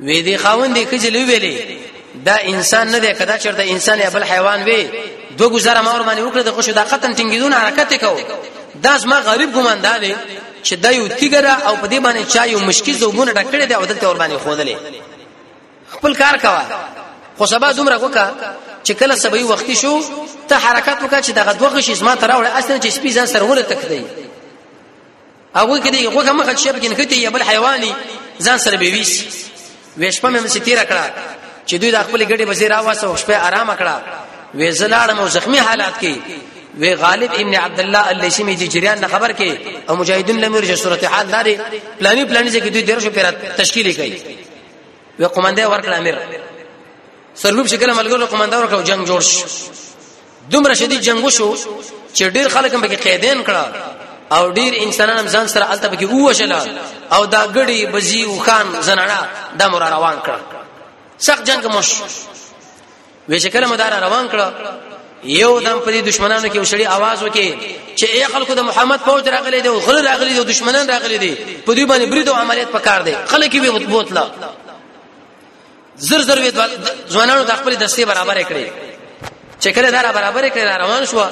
وې دې خاوندې کجلې ویلې دا انسان نه دی کدا چرته انسان یا بل حیوان وي دو گزاره مور باندې وکړه د خوشو دقتن ټینګیدون حرکت وکاو دا زما غریب ګمان دا دی چې دا یو تیګره او په دې باندې چا یو مشکی زوبونه ډکړې دی او دلته ور باندې خودلې خپل کار کوا خو سبا دومره وکا چې کله سبا یو وخت شو ته حرکت وکړه چې دغه دوغه شي زما تراوړه اصل چې سپی ځان سره ولته تکدی هغه کې دی غوخه مخه شپ کې نختی یا بل حیواني ځان سره به ویس وېشپه مې سي تیر کړه چې دوی د خپل ګډي وزیر راوسه او شپه آرام کړه وې زلاړم او زخمی حالات کې وې غالب ابن عبد الله الليثي مې د جریان نه خبر کې او مجاهدین لمر چې صورت حال داري پلاني پلاني چې دوی درشو پر تشکیل کړي وې قومنده ورکړه امیر سرلوب شکل ملګرو قومنده ورکړه جنگ جوړ شو دومره شدید جنگ وشو چې ډیر خلک هم کې قیدین کړه او ډیر انسانان هم ځان سره الته کې ووشل او دا غړي بزی او خان زناړه د مر روان کړ سخت جنگ مش وشکل مدار روان کړ یو دم په دې دشمنانو کې وشړي आवाज وکي چې ای خلکو د محمد فوج راغلي دي او غل راغلي دي دشمنان راغلي دي په دې باندې برید او عملیات پکار دي خلک به بوتلا زر زر وی ځوانانو د خپل دستې برابر کړې چې کله دا برابر کړې را روان شو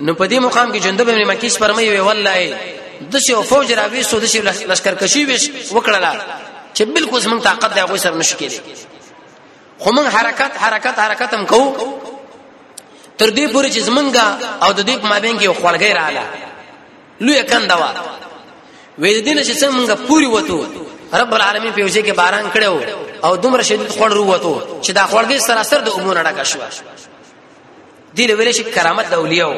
نو په دې مقام کې جندب ابن مکیش فرمایي وی والله د شي او فوج را وی سو د شي لشکر کشي وش وکړه چې بالکل زموږ طاقت دا غوي سر نشو کېږي خو موږ حرکت حرکت حرکت هم کوو تر دې پورې چې زمونږه او د دې په مابین کې خړګې رااله لوی کنده وا وې د دینه چې څنګه پوری وته رب العالمین په وجه کې باران کړو او دومره شدید خړ وروته چې دا خړګي سراسر د امور ډکه شو دي له ویل شي کرامت د اولیاء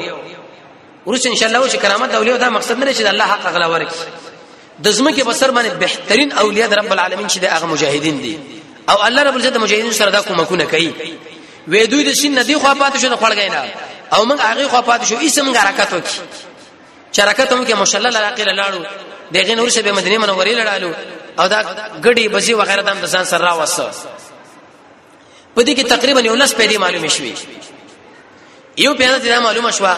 ورس ان شاء الله چې کرامت د اولیاء دا مقصد نه چې د الله حق غلا ورکړي د زمکه په سر باندې بهترین اولیاء د رب العالمین چې د هغه مجاهدین دي او الله رب العزت مجاهدین سره دا کومکونه کوي وې دوی د شین ندی خو پاتې شو د خړګین او موږ هغه خو پاتې شو اسم حرکت وکړي شرکت هم کې مشلل علاقه لاړو دغه نور شه به مدینه منورې لاړو او دا ګډي بزي وغیرہ دام د ځان سره راوسته په دې کې تقریبا یو لس پیډي معلومې شوې یو پیدا دې معلومه شوه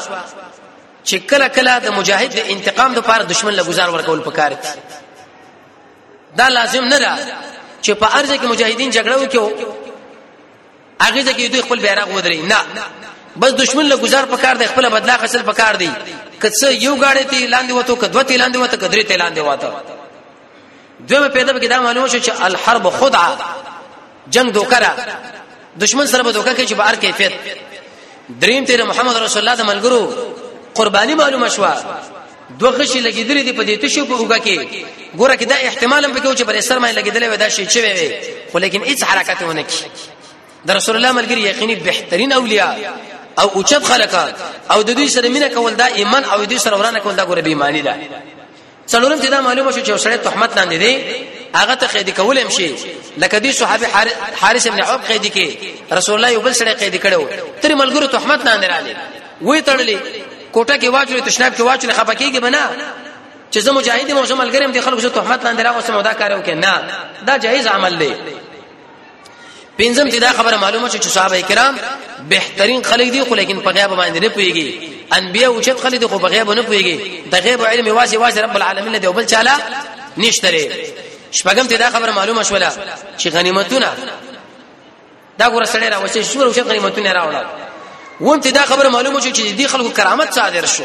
چې کله کله د مجاهد د انتقام د پاره دشمن له گزار ورکول پکار دي دا لازم نه ده چې په ارز کې مجاهدین جګړه وکړي هغه ځکه دوی خپل بیرغ ودرې نه بس دشمن له گزار پکار دی خپل بدلا خسل پکار دی کڅ یو گاډي ته لاندې وته کدوه ته لاندې وته کدرې ته لاندې وته دویمه پیدا به کې دا معلومه شو چې الحرب خدعه جنگ دوکه ده دشمن سره به دوکه کوي چې به هر کیفیت دریم تیر محمد رسول الله د ملګرو قرباني معلومه شو دوه غشي لګیدلې دي په دې تشو په اوګه کې ګوره کې دا احتمال هم پکې و چې بر سر مې لګیدلې وې دا شي چې وې خو لیکن هیڅ حرکت ونه کی د رسول الله ملګری یقیني بهترین اولیاء او اوچت خلق او د دوی سره مینه کول دا ایمان او دوی سره ورانه کول دا ګوره بې معنی ده څلورم چې دا معلومه شو چې یو سړی تهمت لاندې دی هغه ته قید کول هم شي لکه دې صحابي حارث ابن عوف قید کې رسول الله یو بل سړی قید کړو تر ملګرو تهمت لاندې رالی وې تړلې کوټه کې واچولې تشناب کې واچولې خپکیږي بنا چې زه مجاهد مو زملګریم دي خلکو زه تهمت لاندې راوسم او دا کار وکړ نه دا جایز عمل دی پنځم دې دا خبره معلومه شي چې صحابه کرام بهترین خلک دي خو لیکن په غیب باندې نه پويږي انبیا او چت خلک دي خو په غیب نه پويږي د غیب علم واسي واسي رب العالمین دی او بل چاله نشته شپږم ته دا خبره معلومه شوله چې غنیمتونه دا ګور سړی راوځي شور او شپ غنیمتونه راوړل ووم ته دا خبره معلومه شو چې دې خلکو کرامت صادر شو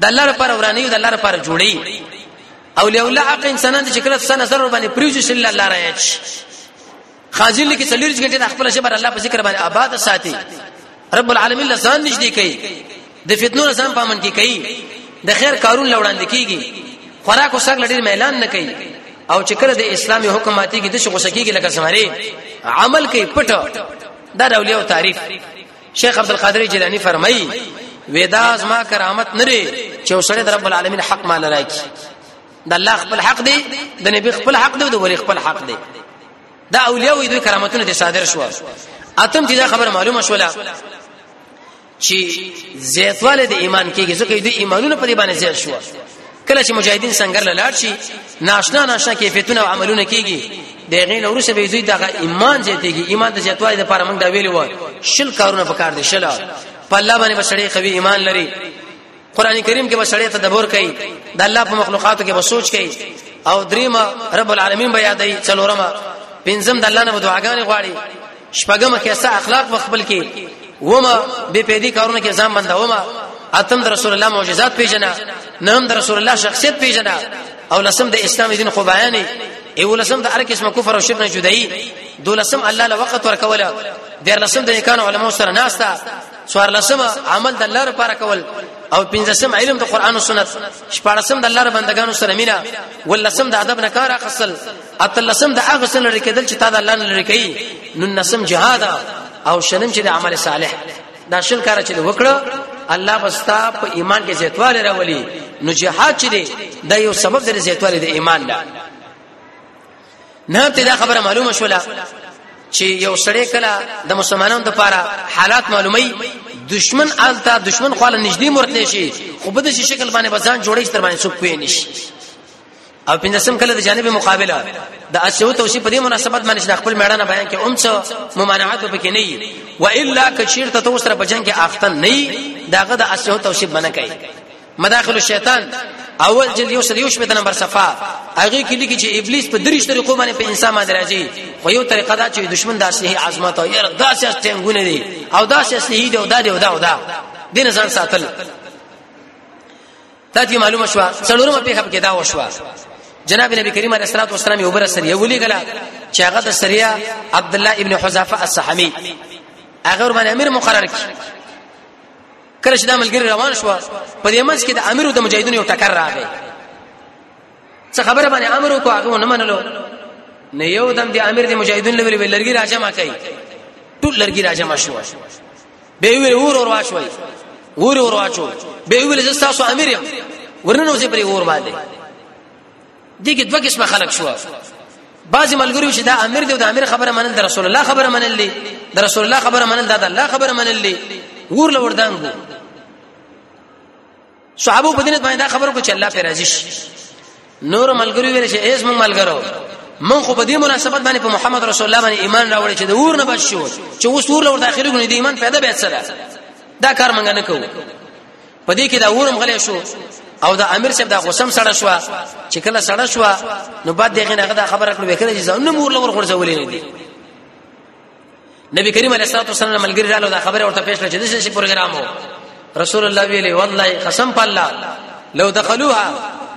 د الله لپاره ورانه یو د الله لپاره جوړي او له الله حق انسانان چې کله سن نظر باندې پریوځي صلی الله علیه خازن کې څلور غټه د خپل شبر الله په ذکر باندې آباد ساتي رب العالمین لسان نشدي کوي د فتنو لسان پامن کې کوي د خیر کارون لوړاند کیږي خوراک او سګل ډیر اعلان نه کوي او چې کله د اسلامي حکومتي کې د شغوسه کیږي لکه سماري عمل کوي پټ دا د اولیاء تعریف شیخ عبد القادر جیلانی فرمایي ودا زما کرامت نه لري چې وسړي د رب العالمین حق مال راکی د الله خپل حق دی د نبی خپل حق دی او د ولی خپل حق دی دا اولیاء وي دوی کرامتونه دي صادر شو اتم چې دا خبره معلومه شوله چې زیاتواله د ایمان کېږي ځکه دوی ایمانونه په دې باندې زیات شو کله چې مجاهدین سنگر لاړ شي ناشنا ناشنا کیفیتونه او عملونه کیږي د غین اورسه به زوی دغه ایمان زیاتېږي ایمان د زیاتوالي لپاره موږ دا ویلو شل کارونه پکار دي شل په الله باندې بسړې قوي ایمان لري قران کریم کې بسړې تدبر کوي د الله په مخلوقاتو کې بسوچ کوي او دریمه رب العالمین به یادای څلورمه پنځم د الله نه دعاګانې غواړي شپږم خسته اخلاق په خپل کې ومه به پیدي کارونه کې ځان بنده ومه اتم د رسول الله معجزات پیژنه نهم د رسول الله شخصیت پیژنه او لسم د اسلام دین خو بیانې ایو لسم د هر قسم کفر او شرک نه جدایي دولسم الله له وخت ورکوله د لسم د کان علماء سره ناستا سوار لسم عمل د الله لپاره کول او پنځسم علم د قران او سنت شپږسم د الله بندگانو سره مینا ولسم د ادب نه کار اخصل اتلسم د هغه سن لري کېدل چې تا د الله نه لري کوي نو نسم جهاد او شنم چې د عمل صالح دا شل کار چې وکړه الله بستا په ایمان کې زیاتواله راولي نو جهاد چې دی دا یو سبب دی زیاتواله د ایمان ده نه ته دا خبره معلومه شوله چې یو سړی کله د مسلمانانو لپاره حالات معلومي دشمن آلتا دشمن خواله نږدې مرتلی شي خو بده شي شکل باندې بزان جوړې تر باندې څوک پوي نشي او پنځم کله د جانب مقابله د اسو توصیف په دې مناسبت باندې د خپل میړانه بیان کې اوم څه ممانعات به کې نه وي و الا کچیر ته اوسره په جنگ کې اختن نه داغه د اسو توصیف بنه کوي مداخل الشیطان اول جلد یو سره یو شپه نمبر صفه هغه کې لیکي چې ابلیس په دریش طریقو باندې په انسان باندې راځي خو یو طریقه دا چې دشمن د اصلي عظمت او یره داسې ټنګونه دي او داسې اصلي دی او دا دی او دا او دا دین ځان ساتل دا دې معلومه شو څلورمه پیښه کې دا وشوه جناب نبی کریم علیه الصلاه والسلام یو بر سریه ولي غلا چې هغه د سریه عبد الله ابن حذافه الصحمی هغه باندې امیر مقرر کړ کله چې د ملګری روان شو په دې منځ کې د امیر او د مجاهدونو یو ټکر راغی څه خبره باندې امر وکړ هغه نه منلو نه یو دم د امیر د مجاهدونو لوري لرګي راځه ما کوي ټول لرګي راځه ما شو به ویل ور ور واچوي ور ور واچو به ویل زه تاسو امیر یم ورننو زه پرې ور باندې دغه دوه قسمه خلق شو بعضی ملګری چې دا امیر دی او دا امیر خبره منل د رسول الله خبره منل دي د رسول الله خبره منل دا د الله خبره منل دي ور لور دانګو صحابه په دې باندې دا خبرو کو چې الله پر راضي شي نور ملګری ویل چې ایس مون ملګرو من خو په دې مناسبت باندې په محمد رسول الله باندې ایمان راوړی چې د اور نه بچ شو چې اوس اور لور داخلي ګنې د ایمان پیدا به سره دا کار مونږ نه کوو په دې کې دا اورم غلې شو او دا امیر صاحب دا غوسم سړه شو چې کله سړه شو نو بعد دغه نه دا خبره کړو وکړه چې زنه مور لور خورځولې نه دي نبی کریم علیه الصلاه والسلام ملګری رااله دا خبره ورته پېښ کړه چې دغه شي پروګرامو رسول الله ویلي والله قسم په الله لو دخلوها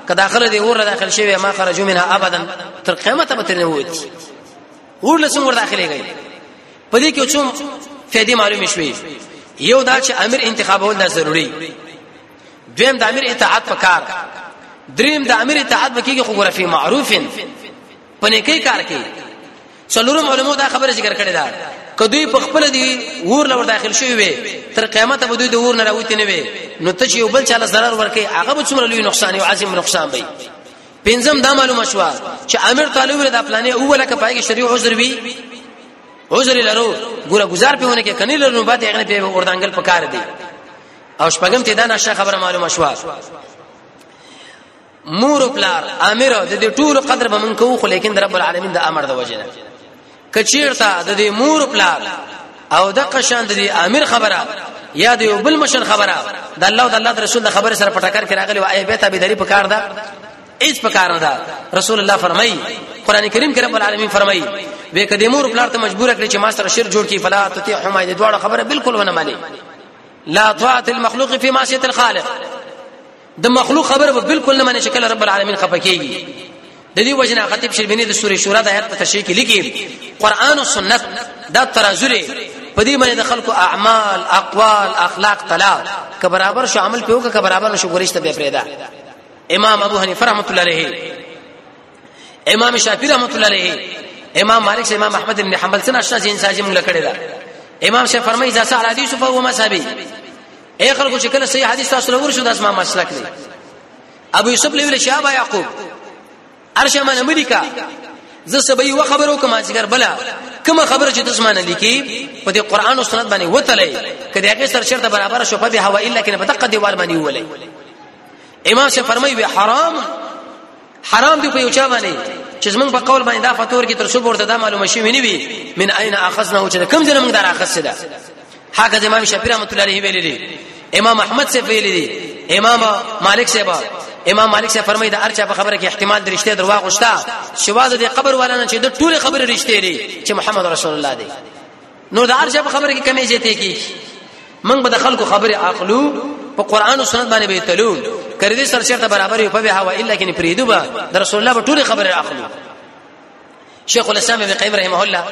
کدا خل دی ور داخل شوی ما خرجو منها ابدا تر قیامت به تر نه وځي ور لسم ور داخلي گئی په دې کې چوم فائدې معلومې شوې یو دا چې امیر انتخابول دا ضروری دویم د امیر اطاعت پکار دریم د امیر اطاعت بکیږي خو ورفي معروفن پنه کې کار کوي څلورم علماء دا خبره ذکر کړې ده کدوې په خپل دی ور لور داخل شوی وي تر قیامت به دوی د ور نه راوتی نه وي نو ته چې یو بل چاله zarar ورکې هغه به څومره لوی نقصان او عظیم نقصان وي پنځم دا معلومه شو چې امیر طالب له پلانې اوله کپایګه شریع عذر وی عذر لرو ګوره گزار په ونه کې کني لرو بعد هغه په وردانګل پکار دی او شپږم ته دا نشه خبره معلومه شو مور او پلار امر د دې ټول قدر به مونږ کوو خو لیکن د رب العالمین د امر د وجه نه کچیرته د دې مور او پلار او د قشان د دې امر خبره یا د یو بل مشر خبره د الله او د الله رسول د خبره سره پټکر کې راغلی او ای به ته به دری په کار ده هیڅ په کار نه ده رسول الله فرمایي قران کریم کې رب العالمین فرمایي به کدی مور پلار ته مجبور کړی چې ما سره شر جوړ کی فلا تطیع حما دې دواړه خبره بالکل ونه مانی لا طاعت المخلوق فی معصیت الخالق د مخلوق خبره به بالکل نه معنی چې کله رب العالمین خپکیږي د دې وجنه خطیب شربینی د سورې شورا د آیات په تشریح کې لیکي قران او سنت دا ترازو لري په دې باندې د خلکو اعمال اقوال اخلاق تلا که برابر شو عمل په وکړه که برابر نشو ګریشته به پرېدا امام ابو حنیفه رحمۃ اللہ علیہ امام شافعی رحمۃ اللہ علیہ امام مالک سے امام احمد بن حنبل سے نشا جن ساجم لکڑے دا امام سے فرمائی جیسا حدیث فهو مذهبی اے خلکو چې کله صحیح حدیث تاسو لور شو داس ما مسلک دی ابو یوسف لیول شهاب یعقوب ارشه من امریکا زه سبي و خبرو کما ذکر بلا کما خبره چې تاسو معنی لیکي په دې قران او سنت باندې وتلې کدی هغه سر شرط برابر شو په هوا الا کنه په دقه دیوال باندې ولې امام سے فرمایي حرام حرام دی په یو چا باندې چې زمونږ په قول باندې دا فطور کې تر څو ورته دا معلومه شي ونی وي من اين اخذناه چې کوم ځای موږ دا راخصه ده حاکم امام شافعي رحمۃ اللہ علیہ ویلي دي امام احمد سے ویلي دي امام مالک سے با امام مالک سے فرمایي دا ارچا په خبره کې احتمال درشته درواغ وشتا شواز دي قبر والا نه چې د ټول خبره رښتې دي چې محمد رسول الله دی نو د هر چا په خبره کې کمی زیاتې کیږي موږ به د خلکو خبره اخلو په قران او سنت باندې به تلو کړي دې سر شرط برابر یو په به هوا الا کني پریدو به د رسول الله په ټول خبره اخلو شیخ الاسلام ابن قیم رحمه الله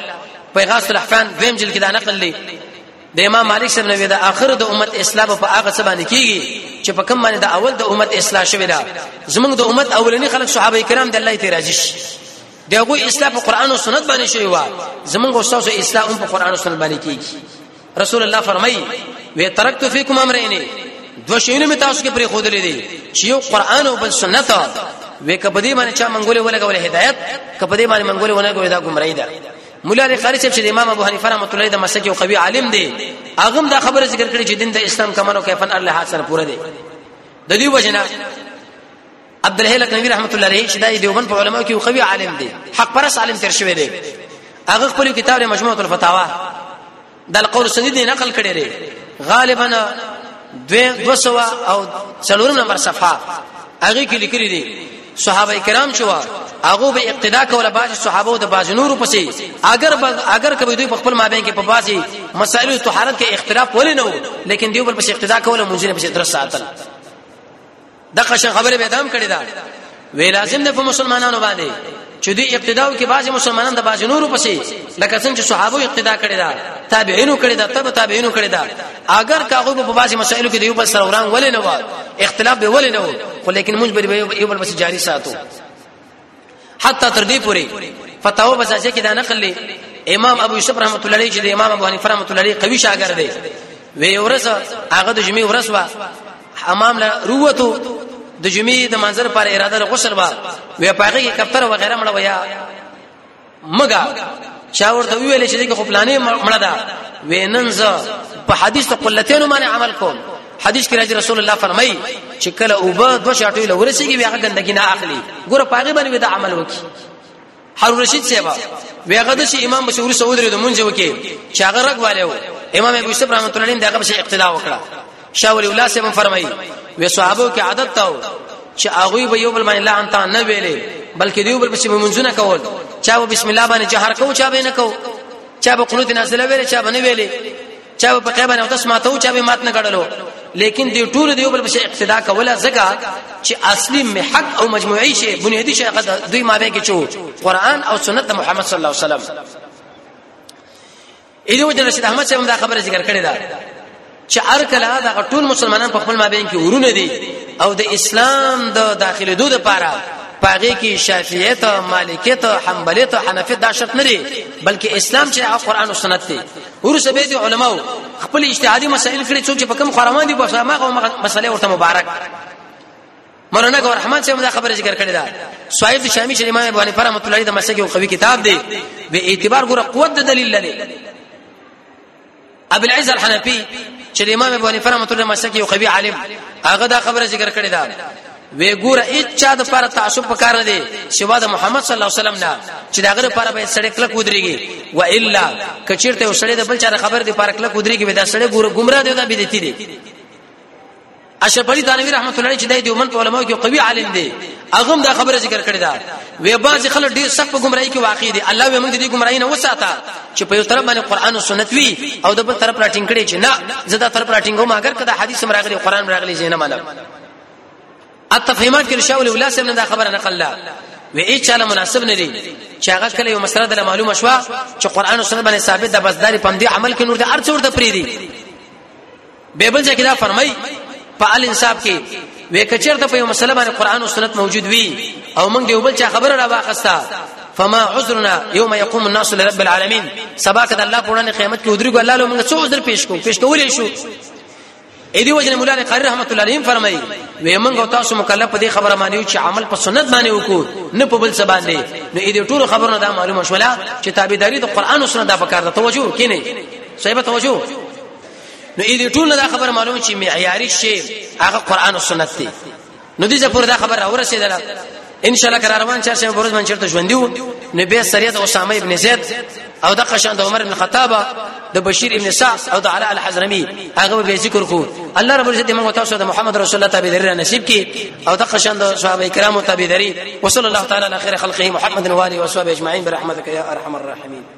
په غاص الاحفان دویم جلد کې دا نقل لري د امام مالک سره نوې دا اخر د امت اسلام په هغه څه باندې کیږي چې په کوم باندې د اول د امت اصلاح شوی دا زمونږ د امت اولنی خلک صحابه کرام د الله ته راضي شي د هغه اصلاح په قران او سنت باندې شوی و زمونږ استاد اصلاح هم په قران او سنت باندې کیږي رسول الله فرمایي وی ترکت فیکم امرین دو شیونه می تاسو کې پرې خود لیدي چې یو قران او بل سنت وی کبدی باندې چا منګولې ولګول هدایت کبدی باندې منګولې ولګول دا گمراهی ده مولا علی خالد صاحب چې امام ابو حنیفه رحمۃ اللہ د مسلک یو قوي عالم دی هغه دا خبره ذکر کړې چې دین د اسلام کمنو کیفن الله حسن پوره دی د دې وجنه عبد الله لکنوی رحمت الله علیه چې د دیوبند په علماو کې یو قوي عالم دی حق پرس عالم تر شوی دی هغه خپل کتاب له مجموعه الفتاوا د القول سدید نقل کړی دی غالبا 200 او 400 نمبر صفحه هغه کې لیکلي دي صحابه کرام چې وا هغه به اقتدا کوله باج صحابه د باج نور پسې اگر اگر کبه دوی په خپل مابین کې په باسي مسائل او طهارت کې اختلاف ولې نه وو لیکن دیو بل پسې اقتدا کوله مونږ نه پسې درس ساتل د قشن خبره به دام کړی دا وی لازم نه په مسلمانانو باندې چې دوی اقتدا وکړي بعضي مسلمانان د بعضي نورو پسې لکه څنګه چې صحابه اقتدا کړی دا تابعینو کړی دا تبع تابعینو کړی دا اگر کاغو په بعضي مسائلو کې دیو بل سره وران ولې نه و اختلاف به ولې نه و خو لیکن موږ به یو بل پسې جاری ساتو حتی تر دې پوري فتاوا بزاجه کې دا نقل لې امام ابو یوسف رحمت الله علیه چې د امام ابو حنیفه رحمت الله علیه قوي شاګرد دی وی ورځ هغه د جمعې ورځ وا امام له روته د جمعې د منظر پر اراده له غسل وا وی پاغه کې کفتر و غیره مړ ویا مګه چا ورته ویل چې دغه خپلانې مړه ده وینن ز په حدیث ته قلتین باندې عمل کوم حدیث کې راځي رسول الله فرمایي چې کله او به دوه شاټې له ورسیږي بیا ګندګی نه اخلي ګوره پاغي باندې دا عمل وکي هارون رشید صاحب ویغه د شي امام بشور سعود رضی الله عنه وکي چې هغه رګ والو امام ابو یوسف رحمۃ اللہ علیہ دغه بشي اقتدا وکړه شاه ولی الله سم فرمایي وې صحابه کې عادت تاو چې هغه به یو بل باندې لعن تا نه ویلې بلکې دیو بل پسې منځونه کول چا به بسم الله باندې جهر کو چا به نه کو چا به قنوت نازله ویلې چا به نه ویلې چا په قیبه نه تاسو ماته او چا به مات نه کړلو لیکن دی ټول دی بل بشه اقتدا کوله زګه چې اصلي محق او مجموعي شی بنیادی شی قد دوی مابه کې چو قران او سنت محمد صلی الله علیه وسلم ایدی وجه رشید احمد صاحب دا خبره ذکر کړې ده چې هر کله دا ټول مسلمانان په خپل مابین کې ورونه دي او د اسلام د داخله دوه لپاره پاغه کې شافعیت او مالکیت او حنبلیت او حنفیت دا شرط نه دي بلکې اسلام چې قرآن او سنت دي ورسه به دي علماو خپل اجتهادي مسائل کړي چې په کوم خرامه دي په سماغه مسله ورته مبارک مولانا ګور رحمان صاحب دا خبره ذکر کړې ده صاحب شامی شریف امام ابو حنیفه رحمۃ اللہ علیہ د مسلک یو قوي کتاب دی به اعتبار ګوره قوت د دلیل لري ابو العز الحنفی چې امام ابو حنیفه رحمۃ اللہ مسلک یو قوي عالم هغه دا خبره ذکر کړې ده وی ګوره اچا د پر تعصب پکار نه دی سوا د محمد صلی الله علیه وسلم نه چې دا غره پر به سړی کلک ودرېږي و الا کچیرته وسړی د بل چا خبر دی پر کلک ودرېږي دا سړی ګوره گمراه دی دا بدعتي دی اشرف علي دانوي رحمت الله چې د دیومن په علماو کې قوي عالم دی هغه دا خبره ذکر کړې ده وې بعض خلک ډېر سخت په گمراهي کې واقع دي الله وې موږ دې گمراهي نه وساته چې په یو طرف باندې قران او سنت وي او د بل طرف راټینګ کړي چې نه زدا طرف راټینګ هم اگر کدا حدیث مراغلي قران مراغلي زینه مالم التفهیمات کې شاول ولا سم نه دا خبره نقل لا و ای چاله مناسب نه دي چې هغه کله یو مسله د معلومه شو چې قران او سنت باندې ثابت ده بس داري پم دي عمل کې نور د ارڅ ورته پری دي به بل ځکه دا فرمای په ال انصاف کې وې کچیر ته په یو مسله باندې قران او سنت موجود وي او موږ دیو بل چا خبره را واخستا فما عذرنا يوم يقوم الناس لرب العالمين سبا کده الله په وړاندې قیامت کې ودرېږو الله له موږ څو عذر پیش کو پیش کولې شو اې دی وجنه مولا قاری رحمت الله علیه فرمایي وې موږ او تاسو مکلف په دې خبره باندې چې عمل په سنت باندې وکړو نه په بل څه باندې نو اې دې ټول خبرونه دا معلومه شولا چې تابعداري د قران او سنت دا پکار ده توجه کینې صاحب توجه نو دې ټول دا خبر معلومه چې معیاري شی هغه قران او سنت دی نو دې ځپور دا خبر اورسېدل ان شاء الله قرار روان چرشه ورځ من چرته ژوندې وو نو به سریت اسامه ابن زید او د قشان د عمر بن خطاب د بشیر ابن سعد او د علاء الحضرمي هغه به ذکر کو الله رب عزت موږ تاسو د محمد رسول الله تابع درې نصیب کی او د قشان د صحابه کرامو تابع درې وصلی الله تعالی علی خیر خلقه محمد و علیه و صحبه اجمعین برحمتک یا ارحم الراحمین